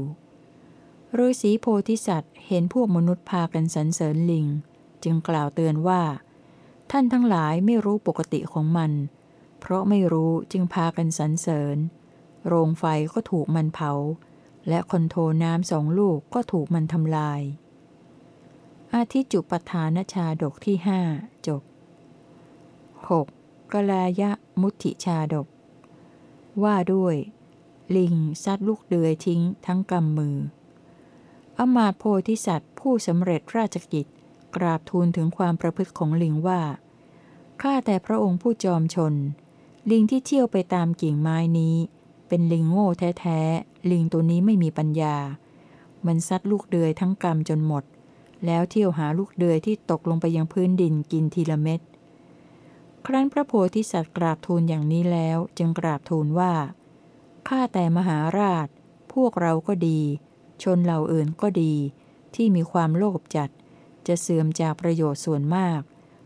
S1: ฤาษีโพธิสัตว์เห็นพวกมนุษย์พากันสรรเสริญลิง จึงกล่าวเตือนว่า ท่านทั้งหลายไม่รู้ปกติของมัน เพราะไม่รู้จึงพากันสรรเสริญ โรงไฟก็ถูกมันเผา และคนโทน้ำสองลูกก็ถูกมันทำลาย อาทิจุปทานชาดกที่ห้าจบ 6. กลายะมุติชาดก ว่าด้วย ลิงซัดลูกเดือยทิ้งทั้งกำมือ อมาตโพธิสัตว์ ผู้สำเร็จราชกิจ กราบทูลถึงความประพฤติของลิงว่า ข้าแต่พระองค์ผู้จอมชน ลิงที่เที่ยวไปตามกิ่งไม้นี้ เป็นลิงโง่แท้ๆ ลิงตัวนี้ไม่มีปัญญา มันซัดลูกเดือยทั้งกำจนหมด แล้วเที่ยวหาลูกเดือยที่ตกลงไปยังพื้นดินกินทีละเม็ด ครั้นพระโพธิสัตว์กราบทูลอย่างนี้แล้วจึงกราบทูลว่า ข้าแต่มหาราช พวกเราก็ดี ชนเหล่าอื่นก็ดี ที่มีความโลภจัด จะเสื่อมจากประโยชน์ส่วนมาก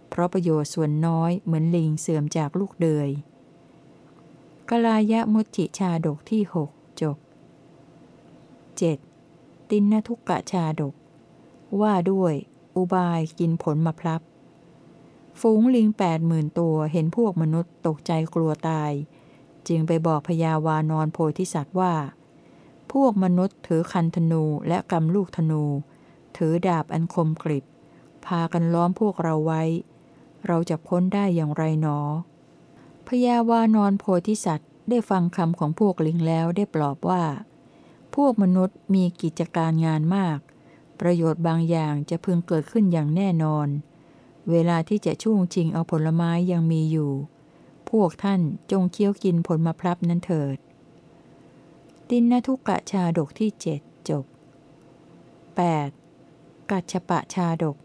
S1: เพราะประโยชน์ส่วนน้อยเหมือนลิงเสื่อมจากลูกเดือยกลายะมุติชาดกที่หกจบ 7. ตินนทุกกะชาดก ว่าด้วย อุบายกินผลมะพร้าวฝูงลิงแปดหมื่นตัวเห็นพวกมนุษย์ตกใจกลัวตาย จึงไปบอกพญาวานอนโพธิสัตว์ว่า พวกมนุษย์ถือคันธนูและกำลูกธนู ถือดาบอันคมกริบ พากันล้อมพวกเราไว้ เราจะพ้นได้อย่างไรหนอพญาวานอนโพธิสัตว์ได้ฟังคำของพวกลิงแล้วได้ปลอบว่า พวกมนุษย์มีกิจการงานมาก ประโยชน์บางอย่างจะพึงเกิดขึ้นอย่างแน่นอน เวลาที่จะช่วงชิงเอาผลไม้ยังมีอยู่ พวกท่านจงเคี้ยวกินผลมะพร้าวนั้นเถิด ตินทุกกะชาดกที่เจ็ดจบ 8. กัจฉปะชาดก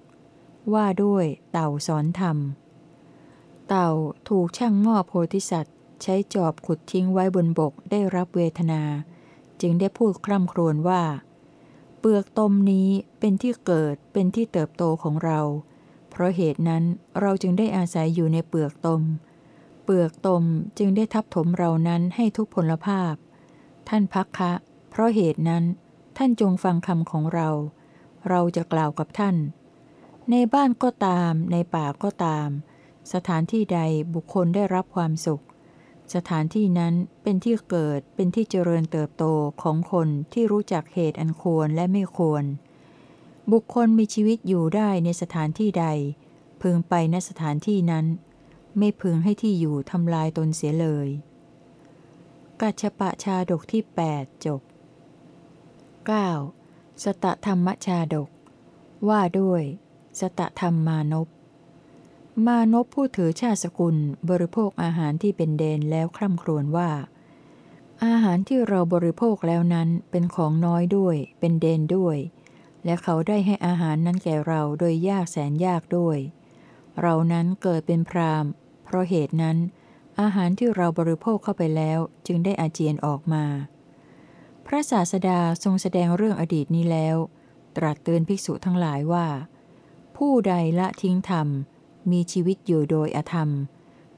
S1: ว่าด้วยเต่าสอนธรรม เต่าถูกช่างหม้อโพธิสัตว์ ใช้จอบขุดทิ้งไว้บนบกได้รับเวทนา จึงได้พูดคร่ำครวญว่า เปลือกตมนี้เป็นที่เกิดเป็นที่เติบโตของเรา เพราะเหตุนั้นเราจึงได้อาศัยอยู่ในเปลือกตม เปลือกตมจึงได้ทับถมเรานั้นให้ทุกพลภาพ ท่านพักคะ เพราะเหตุนั้น ท่านจงฟังคำของเรา เราจะกล่าวกับท่าน ในบ้านก็ตาม ในป่าก็ตาม สถานที่ใดบุคคลได้รับความสุข สถานที่นั้นเป็นที่เกิดเป็นที่เจริญเติบโตของคนที่รู้จักเหตุอันควรและไม่ควร บุคคลมีชีวิตอยู่ได้ในสถานที่ใด พึงไปณสถานที่นั้น ไม่พึงให้ที่อยู่ทำลายตนเสียเลย กัจฉปะชาดกที่ 8 จบ 9. สตธรรมชาดก ว่าด้วย สตธรรมมานพมานพผู้ถือชาติสกุลบริโภคอาหารที่เป็นเดนแล้วคร่ำครวญว่า อาหารที่เราบริโภคแล้วนั้นเป็นของน้อยด้วย เป็นเดนด้วย และเขาได้ให้อาหารนั้นแก่เราโดยยากแสนยากด้วย เรานั้นเกิดเป็นพรามเพราะเหตุนั้น อาหารที่เราบริโภคเข้าไปแล้วจึงได้อาเจียนออกมา พระศาสดาทรงแสดงเรื่องอดีตนี้แล้ว ตรัสเตือนภิกษุทั้งหลายว่า ผู้ใดละทิ้งธรรม มีชีวิตอยู่โดยอธรรม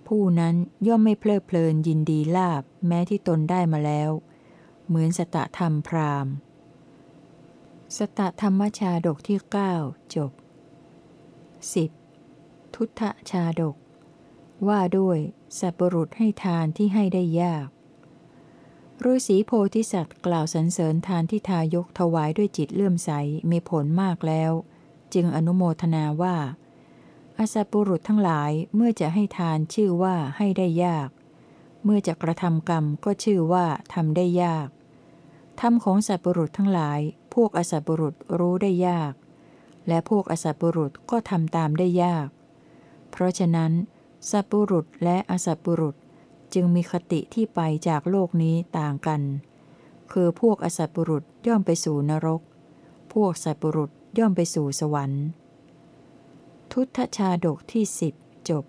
S1: ผู้นั้นย่อมไม่เพลิดเพลินยินดีลาบแม้ที่ตนได้มาแล้ว เหมือนสตธรรมพรามสตธรรมชาดกที่ 9 จบ 10. ทุตชชาดก ว่าด้วย สัตบุรุษให้ทานที่ให้ได้ยากฤาษีโพธิสัตว์กล่าวสรรเสริญทานที่ทายกถวายด้วยจิตเลื่อมใสมีผลมากแล้ว จึงอนุโมทนาว่า อสัตบุรุษทั้งหลายเมื่อจะให้ทานชื่อว่าให้ได้ยาก เมื่อจะกระทำกรรมก็ชื่อว่าทำได้ยากธรรมของสัตบุรุษทั้งหลาย พวกอสัตบุรุษรู้ได้ยาก และพวกอสัตบุรุษก็ทำตามได้ยาก เพราะฉะนั้น สัตบุรุษและอสัตบุรุษจึงมีคติที่ไปจากโลกนี้ต่างกัน คือพวกอสัตบุรุษย่อมไปสู่นรก พวกสัตบุรุษย่อมไปสู่สวรรค์ ทุตชาดกที่สิบจบ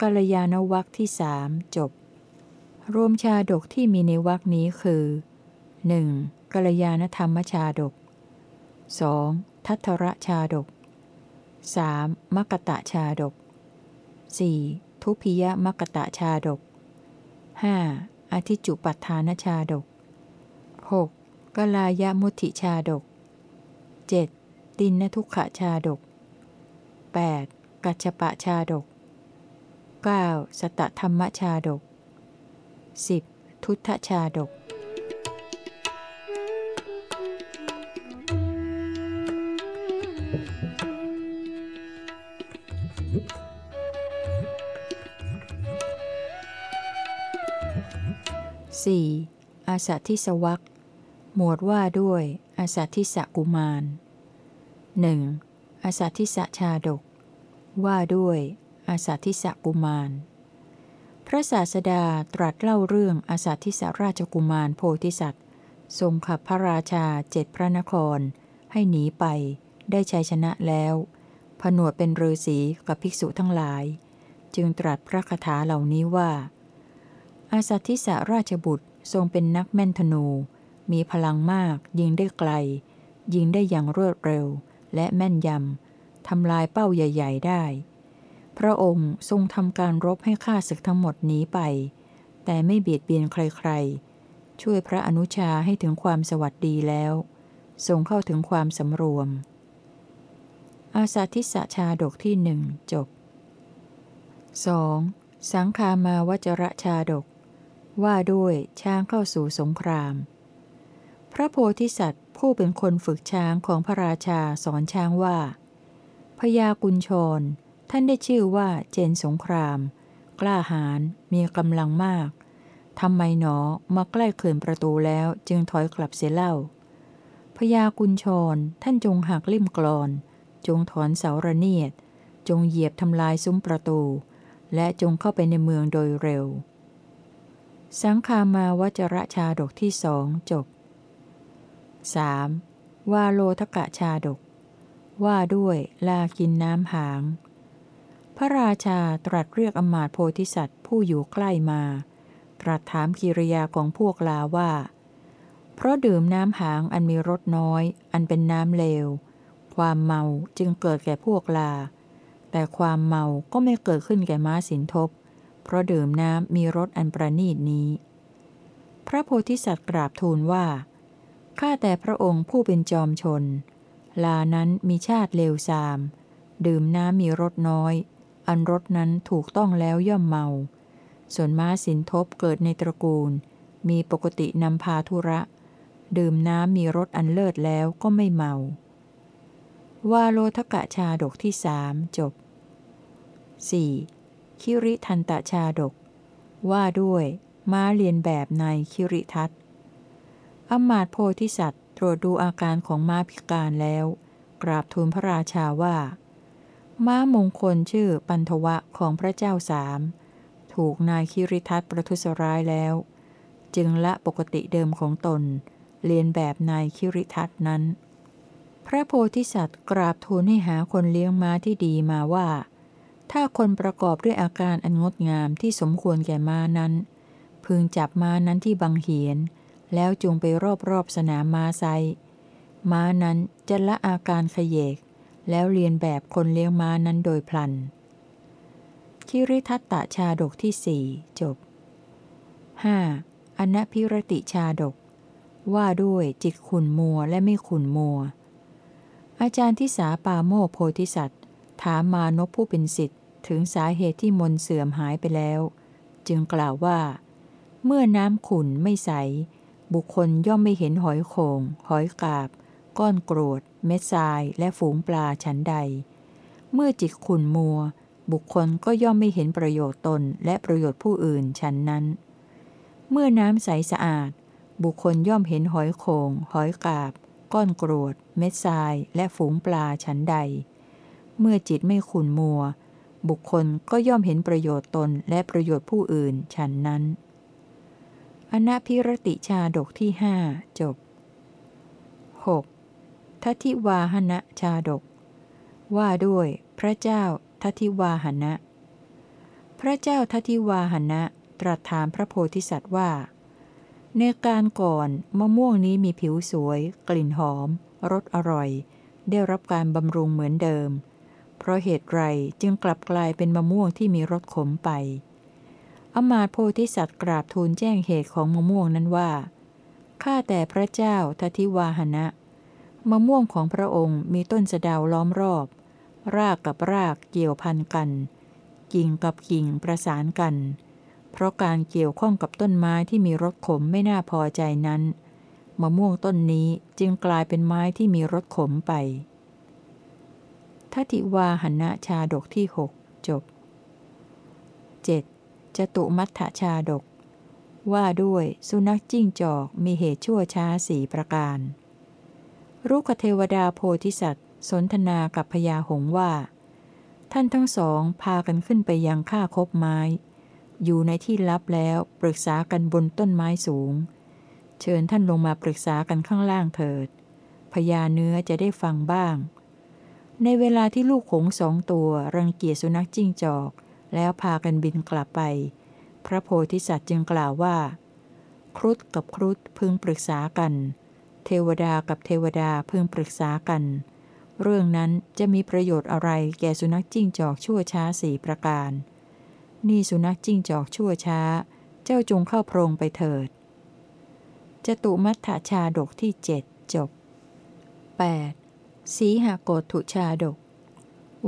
S1: กัลยาณวักที่สามจบ รวมชาดกที่มีในวักนี้คือ 1. กัลยาณธรรมชาดก 2. ทัทธระชาดก 3. มกตะชาดก 4. ทุพิยมกตะชาดก 5. อธิจุปัฏฐานชาดก 6. กลายมุติชาดก 7. ตินนทุกขชาดก 8. กัจฉปะชาดก 9. สตธรรมชาดก 10. ทุตชชาดก อาสัทิสวักหมวดว่าด้วย อาสัทิสกุมารหนึ่งอาสัทิสชาดก ว่าด้วย อาสัทิสกุมาร พระศาสดาตรัสเล่าเรื่องอาสัทิสราชกุมารโพธิสัตว์ ทรงขับพระราชาเจ็ดพระนคร ให้หนีไป ได้ชัยชนะแล้ว ผนวดเป็นฤาษีกับภิกษุทั้งหลาย จึงตรัสพระคาถาเหล่านี้ว่า อาสัทิสราชบุตร ทรงเป็นนักแม่นธนู มีพลังมาก ยิงได้ไกล ยิงได้อย่างรวดเร็ว และแม่นยำทำลายเป้าใหญ่ ๆ ได้ พระองค์ทรงทำการรบให้ข้าศึกทั้งหมดหนีไป แต่ไม่เบียดเบียนใคร ๆ ช่วยพระอนุชาให้ถึงความสวัสดีแล้ว ทรงเข้าถึงความสำรวม อาสาทิสชาดกที่หนึ่งจบ 2. สังคามาวจระชาดก ว่าด้วยช้างเข้าสู่สงคราม พระโพธิสัตว์ผู้เป็นคนฝึกช้างของพระราชาสอนช้างว่าพญากุญชร ท่านได้ชื่อว่าเจนสงคราม กล้าหาญมีกำลังมากทำไมหนอมาใกล้เขื่อนประตูแล้วจึงถอยกลับเสียเล่าพญากุญชร ท่านจงหักลิ่มกรอน จงถอนเสาระเนียด จงเหยียบทำลายซุ้มประตู และจงเข้าไปในเมืองโดยเร็ว สังคามาวจระชาดกที่สองจบ 3. วาโลทกะชาดก ว่าด้วยลากินน้ำหาง พระราชาตรัสเรียกอมาตโพธิสัตว์ผู้อยู่ใกล้มา ตรัสถามกิริยาของพวกลาว่า เพราะดื่มน้ำหางอันมีรสน้อย อันเป็นน้ำเลว ความเมาจึงเกิดแก่พวกลา แต่ความเมาก็ไม่เกิดขึ้นแก่ม้าสินทบ เพราะดื่มน้ำมีรสอันประณีตนี้ พระโพธิสัตว์กราบทูลว่า ข้าแต่พระองค์ผู้เป็นจอมชน ลานั้นมีชาติเลวทราม ดื่มน้ำมีรสน้อย อันรสนั้นถูกต้องแล้วย่อมเมา ส่วนม้าสินทบเกิดในตระกูล มีปกตินำพาธุระ ดื่มน้ำมีรสอันเลิศแล้วก็ไม่เมา วาโลทกะชาดกที่สามจบ 4. คิริทันตชาดก ว่าด้วย ม้าเรียนแบบในคิริทัตอมาตโพธิสัตว์ตรวจดูอาการของม้าพิการแล้ว กราบทูลพระราชาว่า ม้ามงคลชื่อปันทวะของพระเจ้าสามถูกนายคิริทัตประทุษร้ายแล้ว จึงละปกติเดิมของตน เรียนแบบนายคิริทัตนั้น พระโพธิสัตว์กราบทูลให้หาคนเลี้ยงม้าที่ดีมาว่า ถ้าคนประกอบด้วยอาการอันงดงามที่สมควรแก่ม้านั้น พึงจับม้านั้นที่บังเหียน แล้วจูงไปรอบๆสนามม้าไซ ม้านั้นจะละอาการขยเยก แล้วเรียนแบบคนเลี้ยงม้านั้นโดยพลัน คิริทัตตชาดกที่สี่จบ 5. อนัพิรติชาดก ว่าด้วยจิตขุนมัวและไม่ขุนมัว อาจารย์ที่สาปาโมโพธิสัตว์ ถามมานพผู้เป็นสิทธิ ถึงสาเหตุที่มนเสื่อมหายไปแล้ว จึงกล่าวว่า เมื่อน้ำขุ่นไม่ใส บุคคลย่อมไม่เห็นหอยโขง หอยกาบ ก้อนกรวด เม็ดทราย และฝูงปลาชั้นใด เมื่อจิตขุ่นมัว บุคคลก็ย่อมไม่เห็นประโยชน์ตนและประโยชน์ผู้อื่นชั้นนั้น เมื่อน้ำใสสะอาด บุคคลย่อมเห็นหอยโขง หอยกาบ ก้อนกรวด เม็ดทราย และฝูงปลาชั้นใด เมื่อจิตไม่ขุ่นมัว บุคคลก็ย่อมเห็นประโยชน์ตนและประโยชน์ผู้อื่นชั้นนั้น อนาพิรติชาดกที่หจบ 6. ทัติวาหณะชาดก ว่าด้วยพระเจ้าทัติวาหณะ พระเจ้าทัติวาหนะตรัสถามพระโพธิสัตว์ว่า ในการก่อนมะม่วงนี้มีผิวสวย กลิ่นหอม รสอร่อย ได้รับการบำรุงเหมือนเดิม ราะเหตุไรจึงกลับกลายเป็นมะม่วงที่มีรสขมไป อมาตโพธิสัตว์กราบทูลแจ้งเหตุของมะม่วงนั้นว่า ข้าแต่พระเจ้าทัติวาหนะ มะม่วงของพระองค์มีต้นสะดาวล้อมรอบ รากกับรากเกี่ยวพันกันกิ่งกับกิ่งประสานกัน เพราะการเกี่ยวข้องกับต้นไม้ที่มีรสขมไม่น่าพอใจนั้น มะม่วงต้นนี้จึงกลายเป็นไม้ที่มีรสขมไป ทัติวาหณะชาดกที่หกจบ 7. จตุมัทธชาดก ว่าด้วยสุนัขจิ้งจอกมีเหตุชั่วช้าสี่ประการ รุกเทวดาโพธิสัตว์ สนทนากับพญาหงว่า ท่านทั้งสองพากันขึ้นไปยังค่าคบไม้ อยู่ในที่ลับแล้วปรึกษากันบนต้นไม้สูง เชิญท่านลงมาปรึกษากันข้างล่างเถิดพญาเนื้อจะได้ฟังบ้าง ในเวลาที่ลูกหงสองตัวรังเกียจสุนัขจิ้งจอก แล้วพากันบินกลับไป พระโพธิสัตว์จึงกล่าวว่า ครุฑกับครุฑพึงปรึกษากัน เทวดากับเทวดาพึงปรึกษากัน เรื่องนั้นจะมีประโยชน์อะไรแก่สุนัขจิ้งจอกชั่วช้าสี่ประการ นี่สุนัขจิ้งจอกชั่วช้า เจ้าจงเข้าโพรงไปเถิดจตุมัทธชาดกที่เจ็ดจบ 8. สีหากฏถุชาดก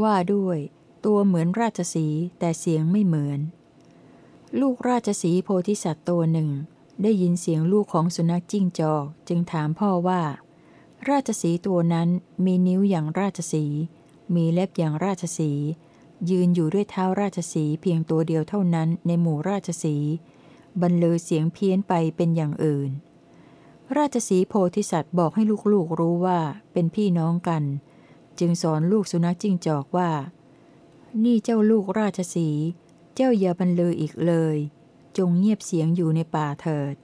S1: ว่าด้วย ตัวเหมือนราชสีแต่เสียงไม่เหมือน ลูกราชสีโพธิสัตว์ตัวหนึ่ง ได้ยินเสียงลูกของสุนัขจิ้งจอกจึงถามพ่อว่า ราชสีตัวนั้นมีนิ้วอย่างราชสี มีเล็บอย่างราชสี ยืนอยู่ด้วยเท้าราชสีเพียงตัวเดียวเท่านั้นในหมู่ราชสีบรรลือเสียงเพี้ยนไปเป็นอย่างอื่น ราชสีโพธิสัตว์บอกให้ลูกๆรู้ว่าเป็นพี่น้องกัน จึงสอนลูกสุนัขจิ้งจอกว่า นี่เจ้าลูกราชสี เจ้าอย่าบรรลืออีกเลย จงเงียบเสียงอยู่ในป่าเถิด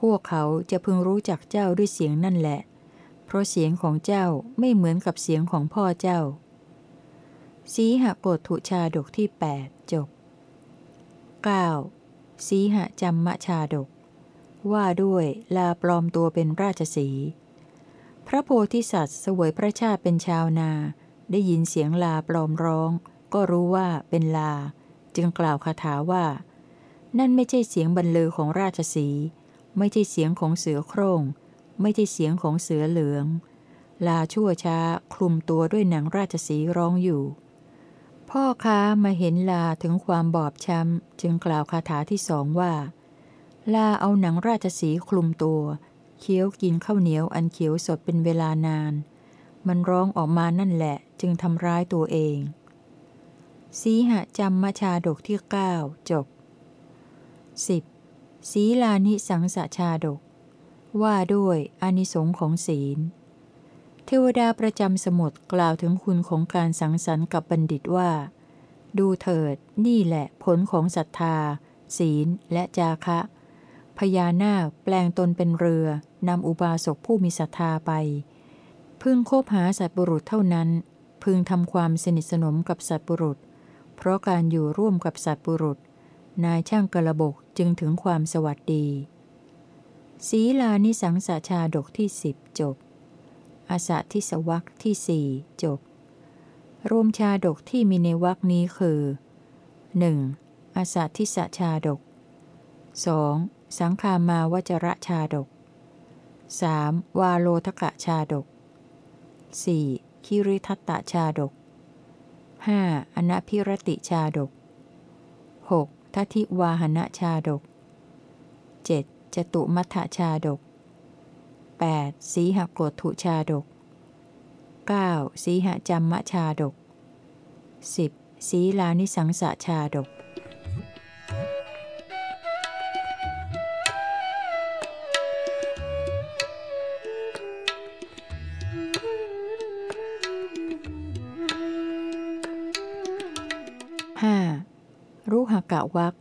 S1: พวกเขาจะพึงรู้จักเจ้าด้วยเสียงนั่นแหละ เพราะเสียงของเจ้าไม่เหมือนกับเสียงของพ่อเจ้า สีหโกถุชาดกที่ 8 จบ 9. สีหจำมะชาดก ว่าด้วยลาปลอมตัวเป็นราชสี พระโพธิสัตว์สวยพระชาติเป็นชาวนา ได้ยินเสียงลาปลอมร้อง ก็รู้ว่าเป็นลา จึงกล่าวคาถาว่า นั่นไม่ใช่เสียงบรรเลือของราชสี ไม่ใช่เสียงของเสือโครง่ง ไม่ใช่เสียงของเสือเหลือง ลาชั่วช้าคลุมตัวด้วยหนังราชสีร้องอยู่ พ่อค้ามาเห็นลาถึงความบอบช้ำจึงกล่าวคาถาที่สองว่า ลาเอาหนังราชสีคลุมตัว เคี้ยวกินข้าวเหนียวอันเขียวสดเป็นเวลานาน มันร้องออกมานั่นแหละ จึงทำร้ายตัวเอง สีหะจำมชาดกที่เก้าจบ 10. ศีลานิสังสชาดก ว่าด้วยอนิสงของศีล เทวดาประจำสมุดกล่าวถึงคุณของการสังสรรค์กับบัณฑิตว่า ดูเถิด นี่แหละผลของศรัทธา ศีลและจาคะ พญานาคแปลงตนเป็นเรือนำอุบาสกผู้มีศรัทธาไป พึงคบหาสัตบุรุษเท่านั้น พึงทำความสนิทสนมกับสัตบุรุษ เพราะการอยู่ร่วมกับสัตบุรุษ นายช่างกระบกจึงถึงความสวัสดี ศีลานิสังสาชาดกที่สิบจบ อาสะทิสวักที่สี่จบ รวมชาดกที่มีในวักนี้คือ 1. อาสะทิสชาดก 2. สังคามาวจระชาดก 3. วาโลทกะชาดก 4. คิริทัตตชาดก 5. อนัพิรติชาดก 6. ทัติวาหณชาดก 7. จตุมัทชาดก 8. สีหโกถุชาดก 9. สีหจัมมชาดก 10. สีลานิสังสชาดก กะวัก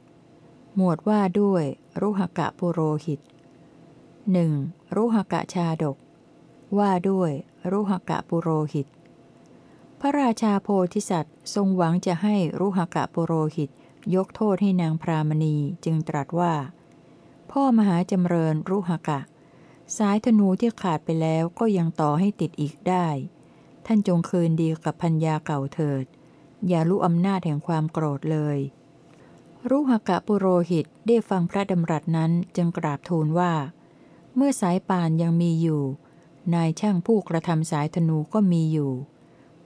S1: หมวดว่าด้วย รุหกะปุโรหิตหนึ่งรุหกะชาดก ว่าด้วย รุหกะปุโรหิต พระราชาโพธิสัตว์ทรงหวังจะให้รุหกะปุโรหิต ยกโทษให้นางพรามณีจึงตรัสว่า พ่อมหาจำเริญรุหกะ สายธนูที่ขาดไปแล้วก็ยังต่อให้ติดอีกได้ ท่านจงคืนดีกับพัญญาเก่าเถิด อย่ารู้อำนาจแห่งความโกรธเลย รุหกะปุโรหิตได้ฟังพระดำรัสนั้นจึงกราบทูลว่า เมื่อสายป่านยังมีอยู่ นายช่างผู้กระทำสายธนูก็มีอยู่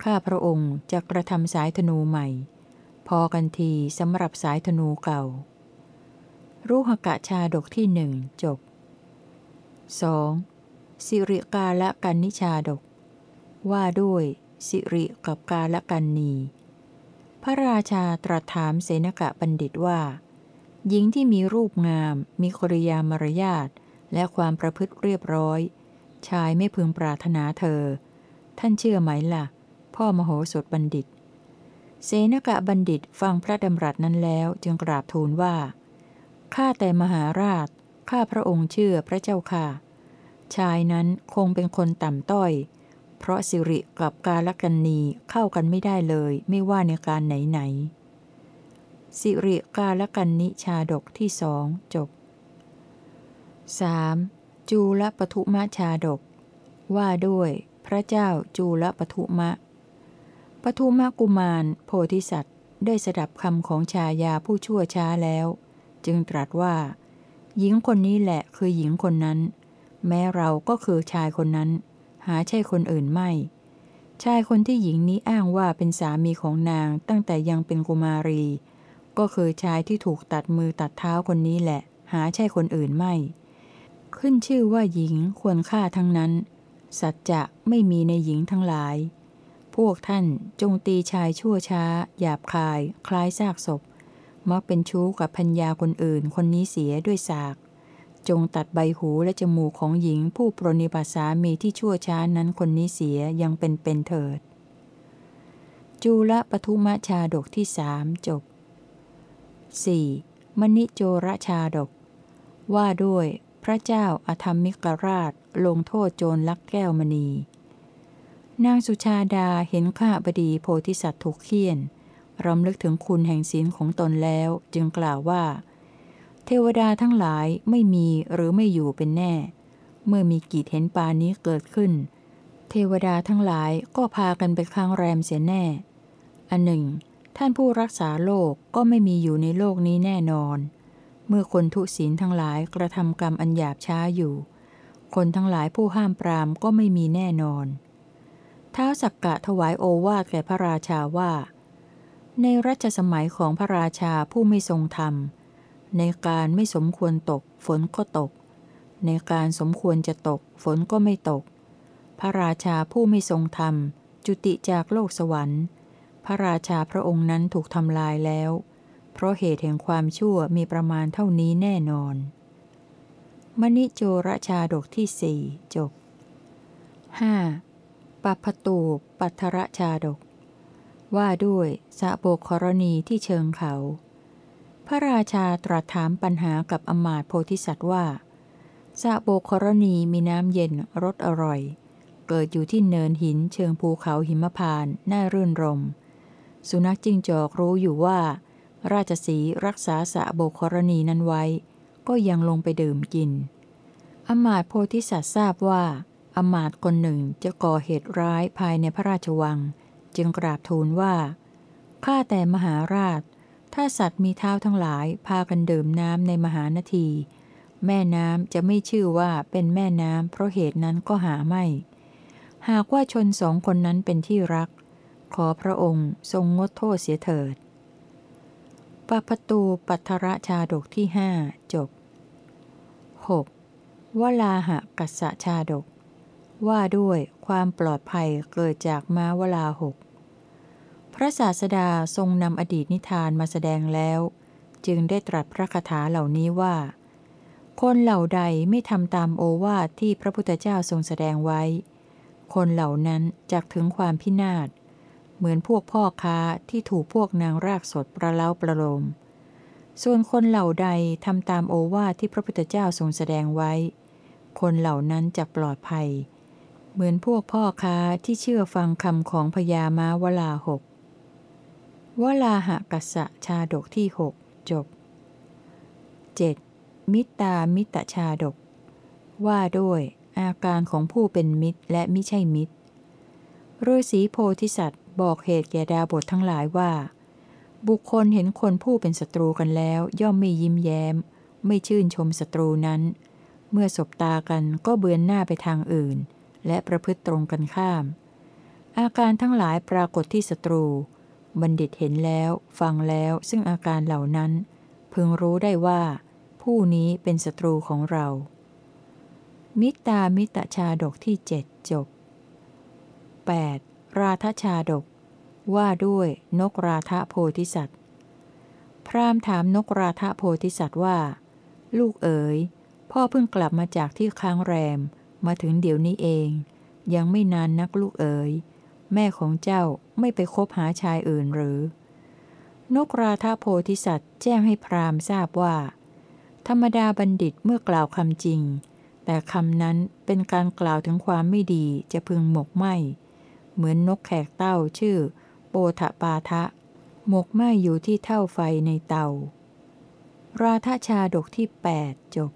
S1: ข้าพระองค์จะกระทำสายธนูใหม่ พอกันทีสำหรับสายธนูเก่า รุหกะชาดกที่หนึ่งจบ 2. สิริกาละกันนิชาดก ว่าด้วย สิริกับกาละกันนี พระราชาตรัสถามเสนกะบัณฑิตว่า หญิงที่มีรูปงาม มีกริยามารยาท และความประพฤติเรียบร้อย ชายไม่พึงปรารถนาเธอ ท่านเชื่อไหมละ่ะ พ่อมโหสถบัณฑิต เสนกะบัณฑิตฟังพระดำรัสนั้นแล้วจึงกราบทูลว่า ข้าแต่มหาราช ข้าพระองค์เชื่อพระเจ้าค่ะ ชายนั้นคงเป็นคนต่ำต้อย เพราะสิริกับกาลกันนีเข้ากันไม่ได้เลยไม่ว่าในการไหนไหนสิริกาลกันนิชาดกที่สองจบ 3. จูลปทุมะชาดก ว่าด้วย พระเจ้าจูลปทุมะ ปทุมะกุมาร โพธิสัตว์ ได้สดับคำของชายาผู้ชั่วช้าแล้ว จึงตรัสว่า หญิงคนนี้แหละคือหญิงคนนั้น แม้เราก็คือชายคนนั้น หาใช่คนอื่นไม่ ชายคนที่หญิงนี้อ้างว่าเป็นสามีของนางตั้งแต่ยังเป็นกุมารี ก็คือชายที่ถูกตัดมือตัดเท้าคนนี้แหละ หาใช่คนอื่นไม่ ขึ้นชื่อว่าหญิงควรฆ่าทั้งนั้น สัจจะไม่มีในหญิงทั้งหลาย พวกท่านจงตีชายชั่วช้า หยาบคาย คล้ายซากศพ มักเป็นชู้กับพัญญาคนอื่นคนนี้เสียด้วยสาก จงตัดใบหูและจมูกของหญิงผู้ปรนิบัติสามีที่ชั่วช้านั้นคนนี้เสียยังเป็นเป็นเถิด จูละปทุมชาดกที่สามจบ 4. มณิโจรชาดก ว่าด้วยพระเจ้าอธรรมิกราชลงโทษโจรลักแก้วมณี นางสุชาดาเห็นข้าบดีโพธิสัตว์ถูกเคี่ยนรำลึกถึงคุณแห่งศีลของตนแล้วจึงกล่าวว่า เทวดาทั้งหลายไม่มีหรือไม่อยู่เป็นแน่ เมื่อมีกิจเห็นปานี้เกิดขึ้น เทวดาทั้งหลายก็พากันไปค้างแรมเสียแน่ อันหนึ่ง ท่านผู้รักษาโลกก็ไม่มีอยู่ในโลกนี้แน่นอน เมื่อคนทุศีลทั้งหลายกระทำกรรมอันหยาบช้าอยู่ คนทั้งหลายผู้ห้ามปรามก็ไม่มีแน่นอนท้าวสักกะถวายโอวาทแก่พระราชาว่า ในรัชสมัยของพระราชาผู้ไม่ทรงธรรม ในการไม่สมควรตก ฝนก็ตก ในการสมควรจะตก ฝนก็ไม่ตก พระราชาผู้ไม่ทรงธรรม จุติจากโลกสวรรค์ พระราชาพระองค์นั้นถูกทำลายแล้ว เพราะเหตุแห่งความชั่วมีประมาณเท่านี้แน่นอน มณิโจรชาดกที่สี่จบ 5. ปัพพตูปัทรชาดก ว่าด้วยสะโบกครณีที่เชิงเขา ระราชาตรัสถามปัญหากับอมาตโพธิสัตว์ว่าสะโบกครณีมีน้ำเย็นรสอร่อย เกิดอยู่ที่เนินหินเชิงภูเขาหิมพานน่ารื่นรม สุนัขจิ้งจอกรู้อยู่ว่า ราชสีรักษาสะโบกครณีนั้นไว้ ก็ยังลงไปดื่มกิน อมาตโพธิสัตว์ทราบว่าอมาตคนหนึ่งจะก่อเหตุร้ายภายในพระราชวัง จึงกราบทูลว่าข้าแต่มหาราช ถ้าสัตว์มีเท้าทั้งหลายพากันดื่มน้ำในมหานาที แม่น้ำจะไม่ชื่อว่าเป็นแม่น้ำเพราะเหตุนั้นก็หาไม่ หากว่าชนสองคนนั้นเป็นที่รัก ขอพระองค์ทรงงดโทษเสียเถิดปปตูปัทรชาดกที่ห้าจบ 6. วลาหะกัสสะชาดก ว่าด้วยความปลอดภัยเกิดจากม้าวลาหก พระศาสดาทรงนำอดีตนิทานมาแสดงแล้ว จึงได้ตรัสพระคาถาเหล่านี้ว่า คนเหล่าใดไม่ทำตามโอวาทที่พระพุทธเจ้าทรงแสดงไว้ คนเหล่านั้นจักถึงความพินาศ เหมือนพวกพ่อค้าที่ถูกพวกนางรากสดประเล้าประโลม ส่วนคนเหล่าใดทำตามโอวาทที่พระพุทธเจ้าทรงแสดงไว้ คนเหล่านั้นจะปลอดภัย เหมือนพวกพ่อค้าที่เชื่อฟังคำของพญาม้าวลาหก วลาหะกัสสะชาดกที่หกจบ 7. มิตามิตรชาดก ว่าด้วยอาการของผู้เป็นมิตรและไมิใช่มิตรฤาษีโพธิสัตว์ บอกเหตุแก่ดาบททั้งหลายว่า บุคคลเห็นคนผู้เป็นศัตรูกันแล้ว ย่อมไม่ยิ้มแย้ม ไม่ชื่นชมศัตรูนั้น เมื่อสบตากันก็เบือนหน้าไปทางอื่น และประพฤติตรงกันข้าม อาการทั้งหลายปรากฏที่ศัตรู บัณฑิตเห็นแล้ว ฟังแล้วซึ่งอาการเหล่านั้น พึงรู้ได้ว่า ผู้นี้เป็นศัตรูของเรา มิตามิตรชาดกที่เจ็ดจบ 8. ราธชาดก ว่าด้วยนกราธโพธิสัตว์ พราหมณ์ถามนกราธโพธิสัตว์ว่า ลูกเอ๋ย พ่อเพิ่งกลับมาจากที่ค้างแรม มาถึงเดี๋ยวนี้เอง ยังไม่นานนักลูกเอ๋ย แม่ของเจ้า ไม่ไปคบหาชายอื่นหรือ นกราธาโพธิสัตว์แจ้งให้พราหมณ์ทราบว่า ธรรมดาบัณฑิตเมื่อกล่าวคำจริง แต่คำนั้นเป็นการกล่าวถึงความไม่ดีจะพึงหมกไหมเหมือนนกแขกเต้าชื่อ โปทะปาทะ หมกไหมอยู่ที่เท่าไฟในเตา ราธชาดกที่ 8 จบ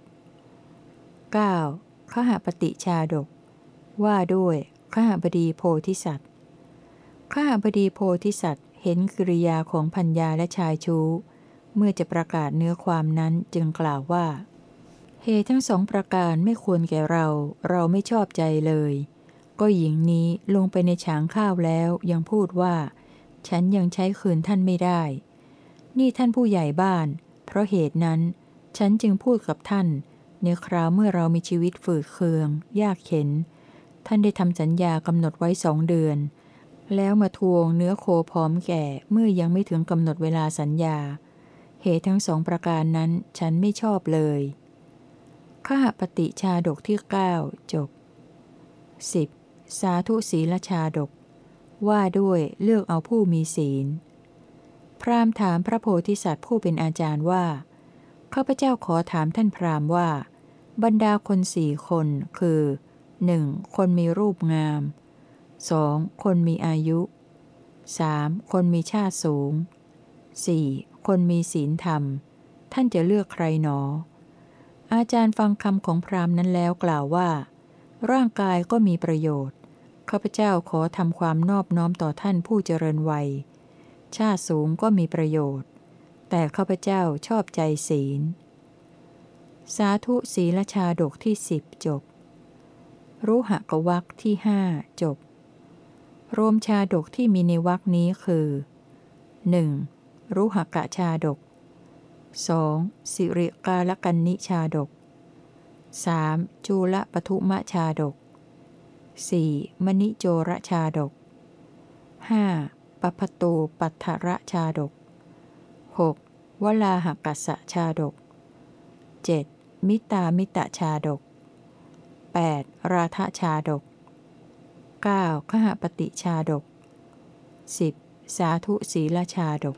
S1: 9. ขหปฏิชาดก ว่าด้วยขหบดีโพธิสัตว์ ขหบดีโพธิสัตว์ เห็นกิริยาของพัญญาและชายชู้ เมื่อจะประกาศเนื้อความนั้นจึงกล่าวว่า เหตุทั้งสองประการไม่ควรแก่เรา เราไม่ชอบใจเลย ก็หญิงนี้ลงไปในฉางข้าวแล้วยังพูดว่า ฉันยังใช้คืนท่านไม่ได้ นี่ท่านผู้ใหญ่บ้าน เพราะเหตุนั้น ฉันจึงพูดกับท่าน ในคราวเมื่อเรามีชีวิตฝืดเคือง ยากเข็น ท่านได้ทำสัญญากำหนดไว้สองเดือน แล้วมาทวงเนื้อโคพร้อมแก่เมื่อยังไม่ถึงกำหนดเวลาสัญญา เหตุทั้งสองประการนั้นฉันไม่ชอบเลย ข้าปฏิชาดกที่ 9 จบ 10. สาธุศีลชาดก ว่าด้วยเลือกเอาผู้มีศีล พราหมณ์ถามพระโพธิสัตว์ผู้เป็นอาจารย์ว่าข้าพเจ้าขอถามท่านพราหมณ์ว่า บรรดาคนสี่คนคือ 1. คนมีรูปงาม 2. คนมีอายุ 3. คนมีชาติสูง 4. คนมีศีลธรรม ท่านจะเลือกใครหนอ อาจารย์ฟังคำของพราหมณ์นั้นแล้วกล่าวว่า ร่างกายก็มีประโยชน์ ข้าพเจ้าขอทำความนอบน้อมต่อท่านผู้เจริญวัย ชาติสูงก็มีประโยชน์ แต่ข้าพเจ้าชอบใจศีล สาธุศีลชาดกที่สิบจบ รู้หกวักที่ห้าจบ รวมชาดกที่มีในวักนี้คือ 1. รู้หกะชาดก 2. สิริกาลกันนิชาดก 3. จูละปทุมะชาดก 4. มณิโจรชาดก 5. ปัพตูปัทระชาดก 6. วลาหกัสะชาดก 7. มิตามิตะชาดก 8. ราธชาดก 9. ขหปฏิชาดก 10. สาธุศีลชาดก